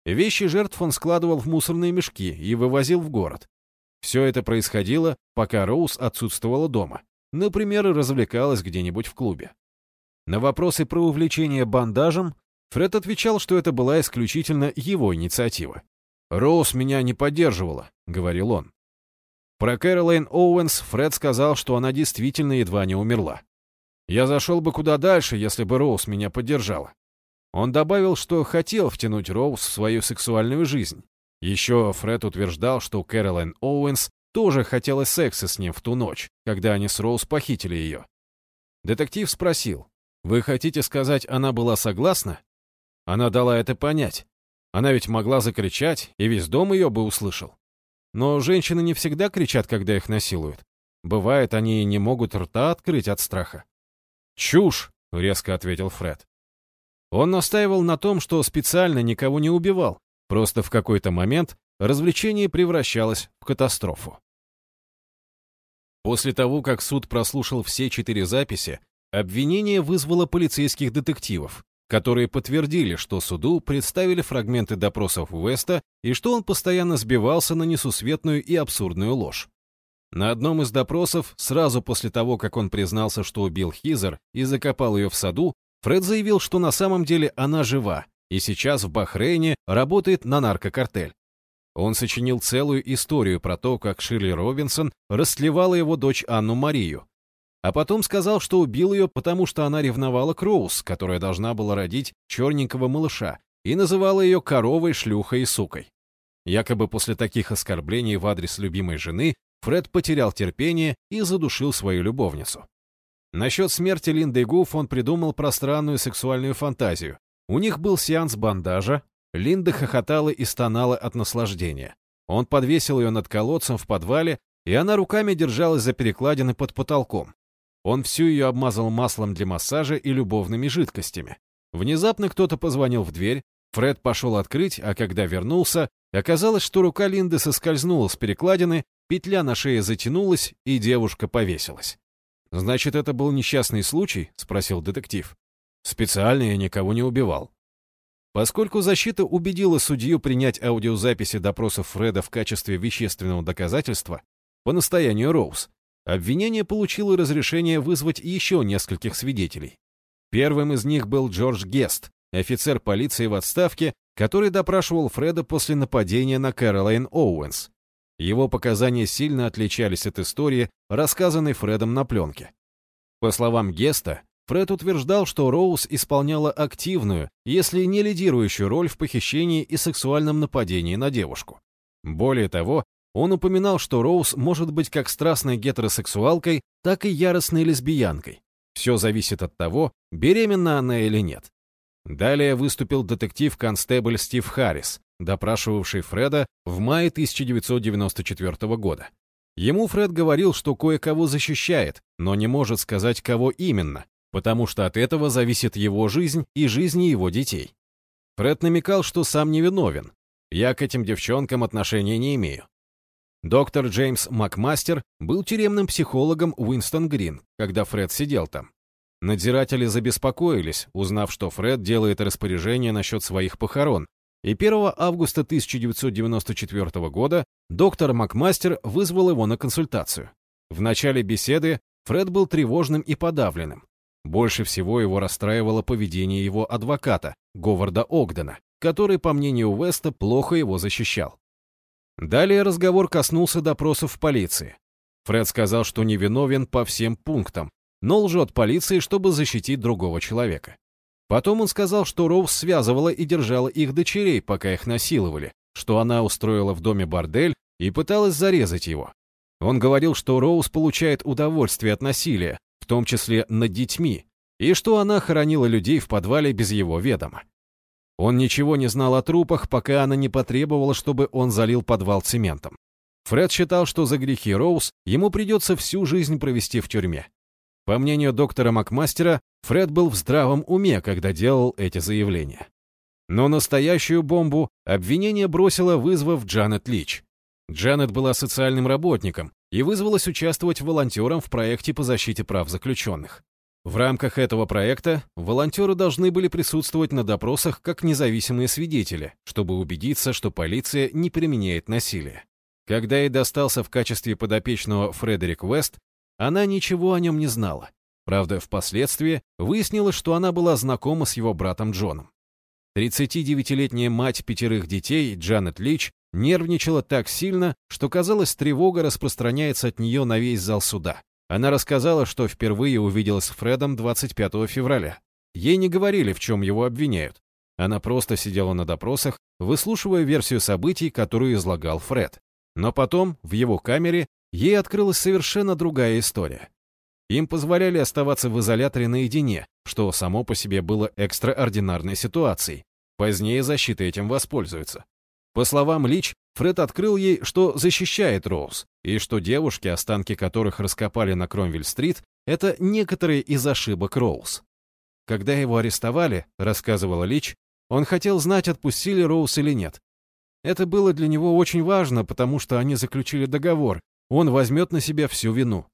Вещи жертв он складывал в мусорные мешки и вывозил в город. Все это происходило, пока Роуз отсутствовала дома. Например, развлекалась где-нибудь в клубе. На вопросы про увлечение бандажем Фред отвечал, что это была исключительно его инициатива. «Роуз меня не поддерживала», — говорил он. Про Кэролайн Оуэнс Фред сказал, что она действительно едва не умерла. Я зашел бы куда дальше, если бы Роуз меня поддержала. Он добавил, что хотел втянуть Роуз в свою сексуальную жизнь. Еще Фред утверждал, что Кэролайн Оуэнс тоже хотела секса с ним в ту ночь, когда они с Роуз похитили ее. Детектив спросил, «Вы хотите сказать, она была согласна?» Она дала это понять. Она ведь могла закричать, и весь дом ее бы услышал. Но женщины не всегда кричат, когда их насилуют. Бывает, они не могут рта открыть от страха. «Чушь!» — резко ответил Фред. Он настаивал на том, что специально никого не убивал, просто в какой-то момент развлечение превращалось в катастрофу. После того, как суд прослушал все четыре записи, обвинение вызвало полицейских детективов, которые подтвердили, что суду представили фрагменты допросов Уэста и что он постоянно сбивался на несусветную и абсурдную ложь. На одном из допросов, сразу после того, как он признался, что убил Хизер и закопал ее в саду, Фред заявил, что на самом деле она жива и сейчас в Бахрейне работает на наркокартель. Он сочинил целую историю про то, как Ширли Робинсон растлевала его дочь Анну Марию, а потом сказал, что убил ее, потому что она ревновала Кроуз, которая должна была родить черненького малыша, и называла ее коровой, шлюхой и сукой. Якобы после таких оскорблений в адрес любимой жены Фред потерял терпение и задушил свою любовницу. Насчет смерти Линды Гуф он придумал пространную сексуальную фантазию. У них был сеанс бандажа, Линда хохотала и стонала от наслаждения. Он подвесил ее над колодцем в подвале, и она руками держалась за перекладины под потолком. Он всю ее обмазал маслом для массажа и любовными жидкостями. Внезапно кто-то позвонил в дверь, Фред пошел открыть, а когда вернулся, оказалось, что рука Линды соскользнула с перекладины, петля на шее затянулась, и девушка повесилась. «Значит, это был несчастный случай?» — спросил детектив. «Специально я никого не убивал». Поскольку защита убедила судью принять аудиозаписи допросов Фреда в качестве вещественного доказательства, по настоянию Роуз, Обвинение получило разрешение вызвать еще нескольких свидетелей. Первым из них был Джордж Гест, офицер полиции в отставке, который допрашивал Фреда после нападения на Кэролайн Оуэнс. Его показания сильно отличались от истории, рассказанной Фредом на пленке. По словам Геста, Фред утверждал, что Роуз исполняла активную, если не лидирующую роль в похищении и сексуальном нападении на девушку. Более того, он упоминал, что Роуз может быть как страстной гетеросексуалкой, так и яростной лесбиянкой. Все зависит от того, беременна она или нет. Далее выступил детектив-констебль Стив Харрис, допрашивавший Фреда в мае 1994 года. Ему Фред говорил, что кое-кого защищает, но не может сказать, кого именно, потому что от этого зависит его жизнь и жизни его детей. Фред намекал, что сам невиновен. Я к этим девчонкам отношения не имею. Доктор Джеймс Макмастер был тюремным психологом Уинстон Грин, когда Фред сидел там. Надзиратели забеспокоились, узнав, что Фред делает распоряжение насчет своих похорон, и 1 августа 1994 года доктор Макмастер вызвал его на консультацию. В начале беседы Фред был тревожным и подавленным. Больше всего его расстраивало поведение его адвоката, Говарда Огдена, который, по мнению Уэста, плохо его защищал. Далее разговор коснулся допросов в полиции. Фред сказал, что невиновен по всем пунктам, но лжет полиции, чтобы защитить другого человека. Потом он сказал, что Роуз связывала и держала их дочерей, пока их насиловали, что она устроила в доме бордель и пыталась зарезать его. Он говорил, что Роуз получает удовольствие от насилия, в том числе над детьми, и что она хоронила людей в подвале без его ведома. Он ничего не знал о трупах, пока она не потребовала, чтобы он залил подвал цементом. Фред считал, что за грехи Роуз ему придется всю жизнь провести в тюрьме. По мнению доктора Макмастера, Фред был в здравом уме, когда делал эти заявления. Но настоящую бомбу обвинение бросило, вызвав Джанет Лич. Джанет была социальным работником и вызвалась участвовать волонтером в проекте по защите прав заключенных. В рамках этого проекта волонтеры должны были присутствовать на допросах как независимые свидетели, чтобы убедиться, что полиция не применяет насилие. Когда ей достался в качестве подопечного Фредерик Вест, она ничего о нем не знала. Правда, впоследствии выяснилось, что она была знакома с его братом Джоном. 39-летняя мать пятерых детей, Джанет Лич, нервничала так сильно, что, казалось, тревога распространяется от нее на весь зал суда. Она рассказала, что впервые увиделась с Фредом 25 февраля. Ей не говорили, в чем его обвиняют. Она просто сидела на допросах, выслушивая версию событий, которую излагал Фред. Но потом, в его камере, ей открылась совершенно другая история. Им позволяли оставаться в изоляторе наедине, что само по себе было экстраординарной ситуацией. Позднее защита этим воспользуется. По словам Лич, Фред открыл ей, что защищает Роуз, и что девушки, останки которых раскопали на Кромвель-стрит, это некоторые из ошибок Роуз. Когда его арестовали, рассказывала Лич, он хотел знать, отпустили Роуз или нет. Это было для него очень важно, потому что они заключили договор, он возьмет на себя всю вину.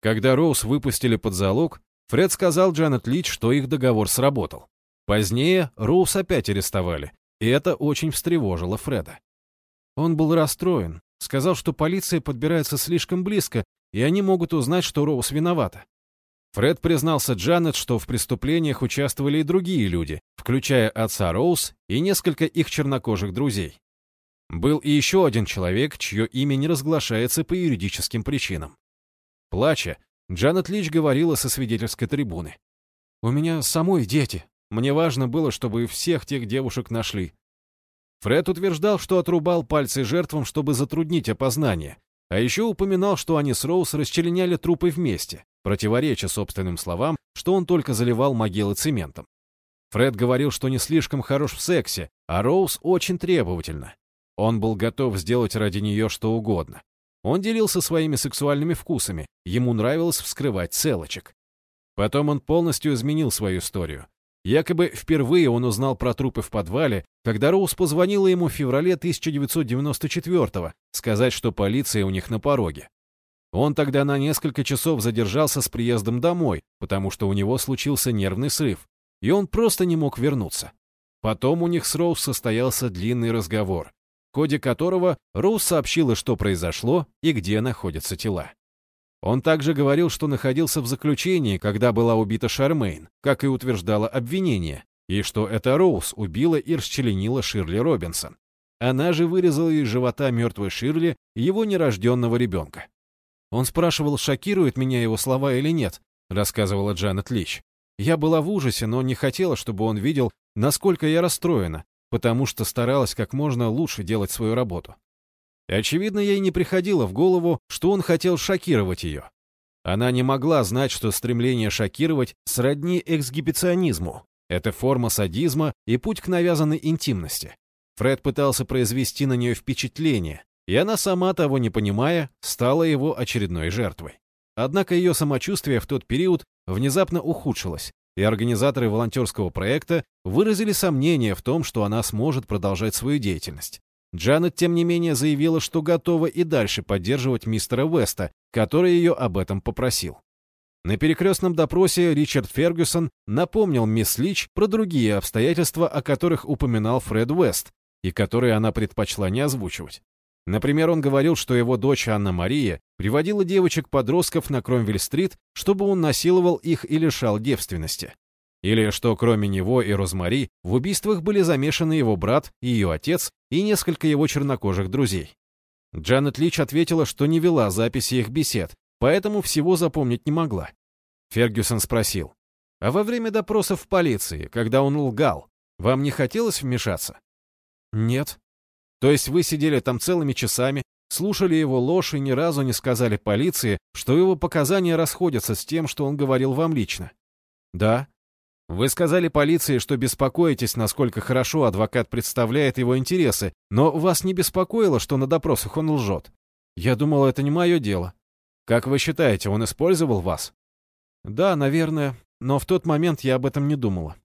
Когда Роуз выпустили под залог, Фред сказал Джанет Лич, что их договор сработал. Позднее Роуз опять арестовали, и это очень встревожило Фреда. Он был расстроен, сказал, что полиция подбирается слишком близко, и они могут узнать, что Роуз виновата. Фред признался Джанет, что в преступлениях участвовали и другие люди, включая отца Роуз и несколько их чернокожих друзей. Был и еще один человек, чье имя не разглашается по юридическим причинам. Плача, Джанет Лич говорила со свидетельской трибуны. «У меня самой дети. Мне важно было, чтобы всех тех девушек нашли». Фред утверждал, что отрубал пальцы жертвам, чтобы затруднить опознание, а еще упоминал, что они с Роуз расчленяли трупы вместе, противореча собственным словам, что он только заливал могилы цементом. Фред говорил, что не слишком хорош в сексе, а Роуз очень требовательна. Он был готов сделать ради нее что угодно. Он делился своими сексуальными вкусами, ему нравилось вскрывать целочек. Потом он полностью изменил свою историю. Якобы впервые он узнал про трупы в подвале, когда Роуз позвонила ему в феврале 1994-го сказать, что полиция у них на пороге. Он тогда на несколько часов задержался с приездом домой, потому что у него случился нервный срыв, и он просто не мог вернуться. Потом у них с Роуз состоялся длинный разговор в ходе которого Роуз сообщила, что произошло и где находятся тела. Он также говорил, что находился в заключении, когда была убита Шармейн, как и утверждало обвинение, и что это Роуз убила и расчленила Ширли Робинсон. Она же вырезала из живота мертвой Ширли его нерожденного ребенка. Он спрашивал, шокируют меня его слова или нет, рассказывала Джанет Лич. Я была в ужасе, но не хотела, чтобы он видел, насколько я расстроена, потому что старалась как можно лучше делать свою работу. Очевидно, ей не приходило в голову, что он хотел шокировать ее. Она не могла знать, что стремление шокировать сродни эксгибиционизму. Это форма садизма и путь к навязанной интимности. Фред пытался произвести на нее впечатление, и она, сама того не понимая, стала его очередной жертвой. Однако ее самочувствие в тот период внезапно ухудшилось, и организаторы волонтерского проекта выразили сомнение в том, что она сможет продолжать свою деятельность. Джанет, тем не менее, заявила, что готова и дальше поддерживать мистера Веста, который ее об этом попросил. На перекрестном допросе Ричард Фергюсон напомнил мисс Лич про другие обстоятельства, о которых упоминал Фред Уэст, и которые она предпочла не озвучивать. Например, он говорил, что его дочь Анна-Мария приводила девочек-подростков на Кромвель-стрит, чтобы он насиловал их и лишал девственности. Или что кроме него и Розмари в убийствах были замешаны его брат, ее отец и несколько его чернокожих друзей. Джанет Лич ответила, что не вела записи их бесед, поэтому всего запомнить не могла. Фергюсон спросил, «А во время допросов в полиции, когда он лгал, вам не хотелось вмешаться?» «Нет», то есть вы сидели там целыми часами, слушали его ложь и ни разу не сказали полиции, что его показания расходятся с тем, что он говорил вам лично? Да. Вы сказали полиции, что беспокоитесь, насколько хорошо адвокат представляет его интересы, но вас не беспокоило, что на допросах он лжет? Я думал, это не мое дело. Как вы считаете, он использовал вас? Да, наверное, но в тот момент я об этом не думала.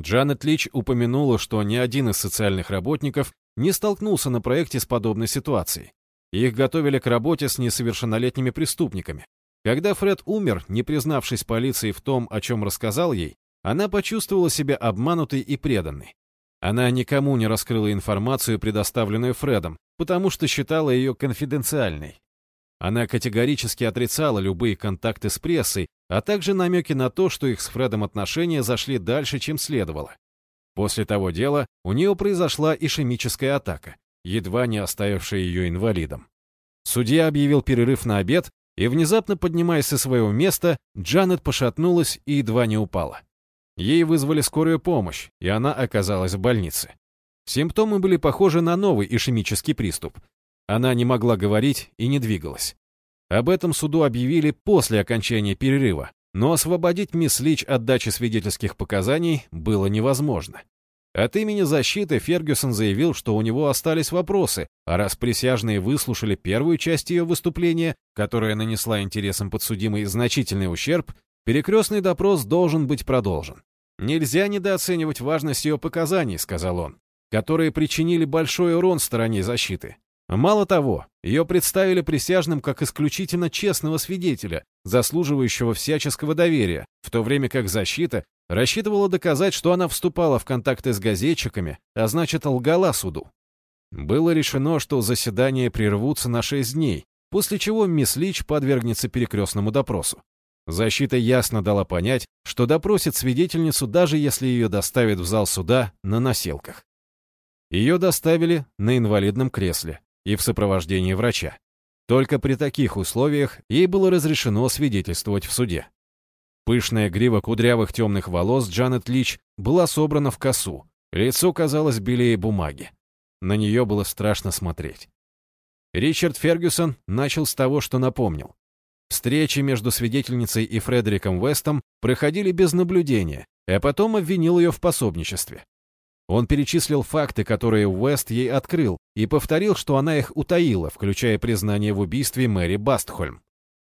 Джанет Лич упомянула, что ни один из социальных работников не столкнулся на проекте с подобной ситуацией. Их готовили к работе с несовершеннолетними преступниками. Когда Фред умер, не признавшись полиции в том, о чем рассказал ей, она почувствовала себя обманутой и преданной. Она никому не раскрыла информацию, предоставленную Фредом, потому что считала ее конфиденциальной. Она категорически отрицала любые контакты с прессой, а также намеки на то, что их с Фредом отношения зашли дальше, чем следовало. После того дела у нее произошла ишемическая атака, едва не оставившее ее инвалидом. Судья объявил перерыв на обед, и, внезапно поднимаясь со своего места, Джанет пошатнулась и едва не упала. Ей вызвали скорую помощь, и она оказалась в больнице. Симптомы были похожи на новый ишемический приступ. Она не могла говорить и не двигалась. Об этом суду объявили после окончания перерыва, но освободить мисс Лич от дачи свидетельских показаний было невозможно. От имени защиты Фергюсон заявил, что у него остались вопросы, а раз присяжные выслушали первую часть ее выступления, которая нанесла интересам подсудимой значительный ущерб, перекрестный допрос должен быть продолжен. «Нельзя недооценивать важность ее показаний», — сказал он, которые причинили большой урон стороне защиты. Мало того, ее представили присяжным как исключительно честного свидетеля, заслуживающего всяческого доверия, в то время как защита рассчитывала доказать, что она вступала в контакты с газетчиками, а значит, лгала суду. Было решено, что заседания прервутся на шесть дней, после чего мисс Лич подвергнется перекрестному допросу. Защита ясно дала понять, что допросит свидетельницу, даже если ее доставят в зал суда на носилках. Ее доставили на инвалидном кресле и в сопровождении врача. Только при таких условиях ей было разрешено свидетельствовать в суде. Пышная грива кудрявых темных волос Джанет Лич была собрана в косу, лицо казалось белее бумаги. На нее было страшно смотреть. Ричард Фергюсон начал с того, что напомнил. Встречи между свидетельницей и Фредериком Вестом проходили без наблюдения, а потом обвинил ее в пособничестве. Он перечислил факты, которые Уэст ей открыл, и повторил, что она их утаила, включая признание в убийстве Мэри Бастхольм.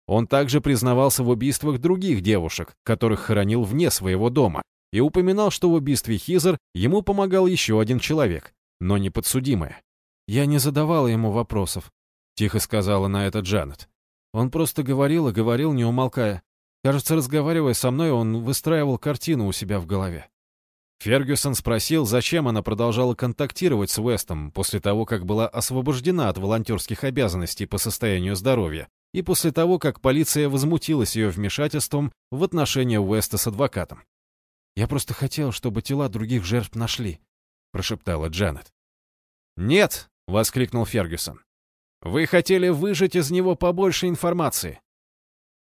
Он также признавался в убийствах других девушек, которых хоронил вне своего дома, и упоминал, что в убийстве Хизер ему помогал еще один человек, но не подсудимая. «Я не задавала ему вопросов», — тихо сказала на это Джанет. Он просто говорил и говорил, не умолкая. Кажется, разговаривая со мной, он выстраивал картину у себя в голове. Фергюсон спросил, зачем она продолжала контактировать с Уэстом после того, как была освобождена от волонтерских обязанностей по состоянию здоровья, и после того, как полиция возмутилась ее вмешательством в отношения Уэста с адвокатом. «Я просто хотел, чтобы тела других жертв нашли», — прошептала Джанет. «Нет!» — воскликнул Фергюсон. «Вы хотели выжать из него побольше информации.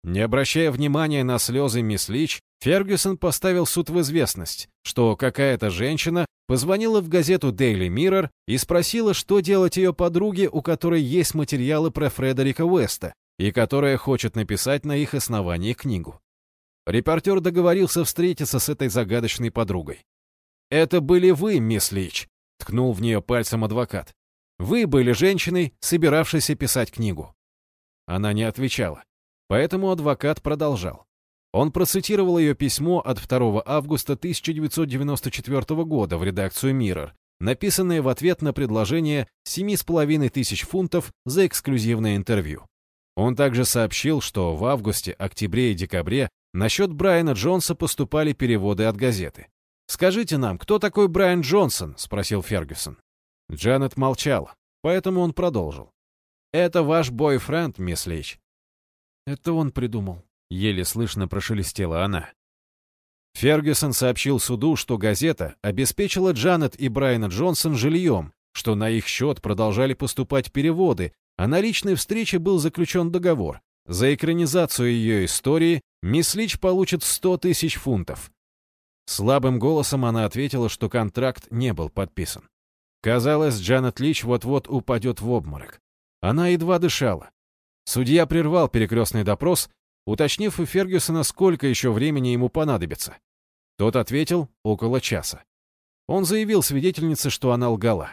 Не обращая внимания на слезы мисс Лич, Фергюсон поставил суд в известность, что какая-то женщина позвонила в газету Daily Mirror и спросила, что делать ее подруге, у которой есть материалы про Фредерика Уэста, и которая хочет написать на их основании книгу. Репортер договорился встретиться с этой загадочной подругой. «Это были вы, мисс Лич», — ткнул в нее пальцем адвокат. «Вы были женщиной, собиравшейся писать книгу». Она не отвечала. Поэтому адвокат продолжал. Он процитировал ее письмо от 2 августа 1994 года в редакцию «Миррор», написанное в ответ на предложение 7,5 тысяч фунтов за эксклюзивное интервью. Он также сообщил, что в августе, октябре и декабре на счет Брайана Джонса поступали переводы от газеты. «Скажите нам, кто такой Брайан Джонсон?» — спросил Фергюсон. Джанет молчала, поэтому он продолжил. «Это ваш бойфренд, мисс Лич. «Это он придумал», — еле слышно прошелестела она. Фергюсон сообщил суду, что газета обеспечила Джанет и Брайана Джонсон жильем, что на их счет продолжали поступать переводы, а на личной встрече был заключен договор. За экранизацию ее истории мисс Лич получит 100 тысяч фунтов. Слабым голосом она ответила, что контракт не был подписан. Казалось, Джанет Лич вот-вот упадет в обморок. Она едва дышала. Судья прервал перекрестный допрос, уточнив у Фергюсона, сколько еще времени ему понадобится. Тот ответил — около часа. Он заявил свидетельнице, что она лгала.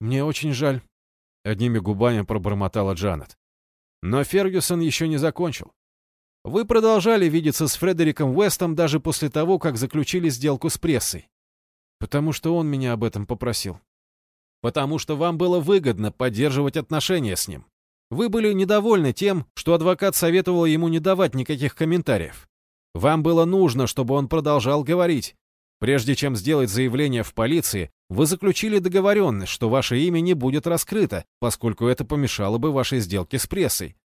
«Мне очень жаль», — одними губами пробормотала Джанет. Но Фергюсон еще не закончил. «Вы продолжали видеться с Фредериком Уэстом даже после того, как заключили сделку с прессой. Потому что он меня об этом попросил. Потому что вам было выгодно поддерживать отношения с ним. Вы были недовольны тем, что адвокат советовал ему не давать никаких комментариев. Вам было нужно, чтобы он продолжал говорить. Прежде чем сделать заявление в полиции, вы заключили договоренность, что ваше имя не будет раскрыто, поскольку это помешало бы вашей сделке с прессой.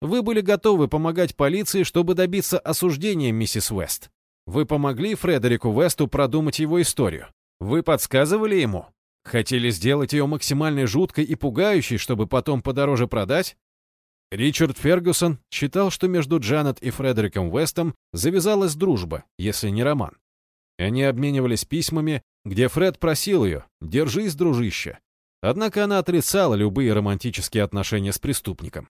Вы были готовы помогать полиции, чтобы добиться осуждения миссис Уэст. Вы помогли Фредерику Весту продумать его историю. Вы подсказывали ему? Хотели сделать ее максимально жуткой и пугающей, чтобы потом подороже продать? Ричард Фергюсон считал, что между Джанет и Фредериком Уэстом завязалась дружба, если не роман. Они обменивались письмами, где Фред просил ее «Держись, дружище». Однако она отрицала любые романтические отношения с преступником.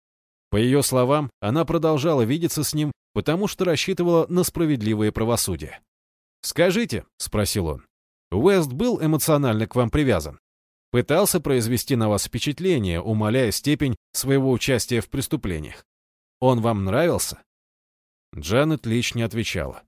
По ее словам, она продолжала видеться с ним, потому что рассчитывала на справедливое правосудие. «Скажите», — спросил он, — «Уэст был эмоционально к вам привязан? Пытался произвести на вас впечатление, умаляя степень своего участия в преступлениях? Он вам нравился?» Джанет Лич не отвечала.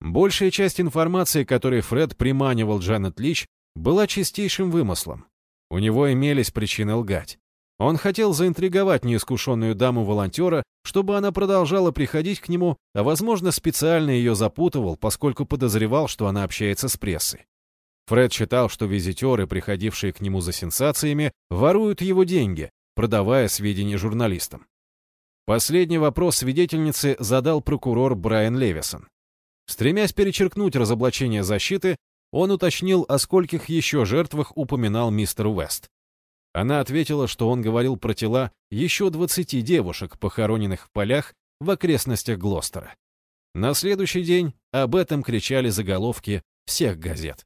Большая часть информации, которой Фред приманивал Джанет Лич, была чистейшим вымыслом. У него имелись причины лгать. Он хотел заинтриговать неискушенную даму-волонтера, чтобы она продолжала приходить к нему, а, возможно, специально ее запутывал, поскольку подозревал, что она общается с прессой. Фред считал, что визитеры, приходившие к нему за сенсациями, воруют его деньги, продавая сведения журналистам. Последний вопрос свидетельницы задал прокурор Брайан Левисон. Стремясь перечеркнуть разоблачение защиты, он уточнил, о скольких еще жертвах упоминал мистер Уэст. Она ответила, что он говорил про тела еще 20 девушек, похороненных в полях в окрестностях Глостера. На следующий день об этом кричали заголовки всех газет.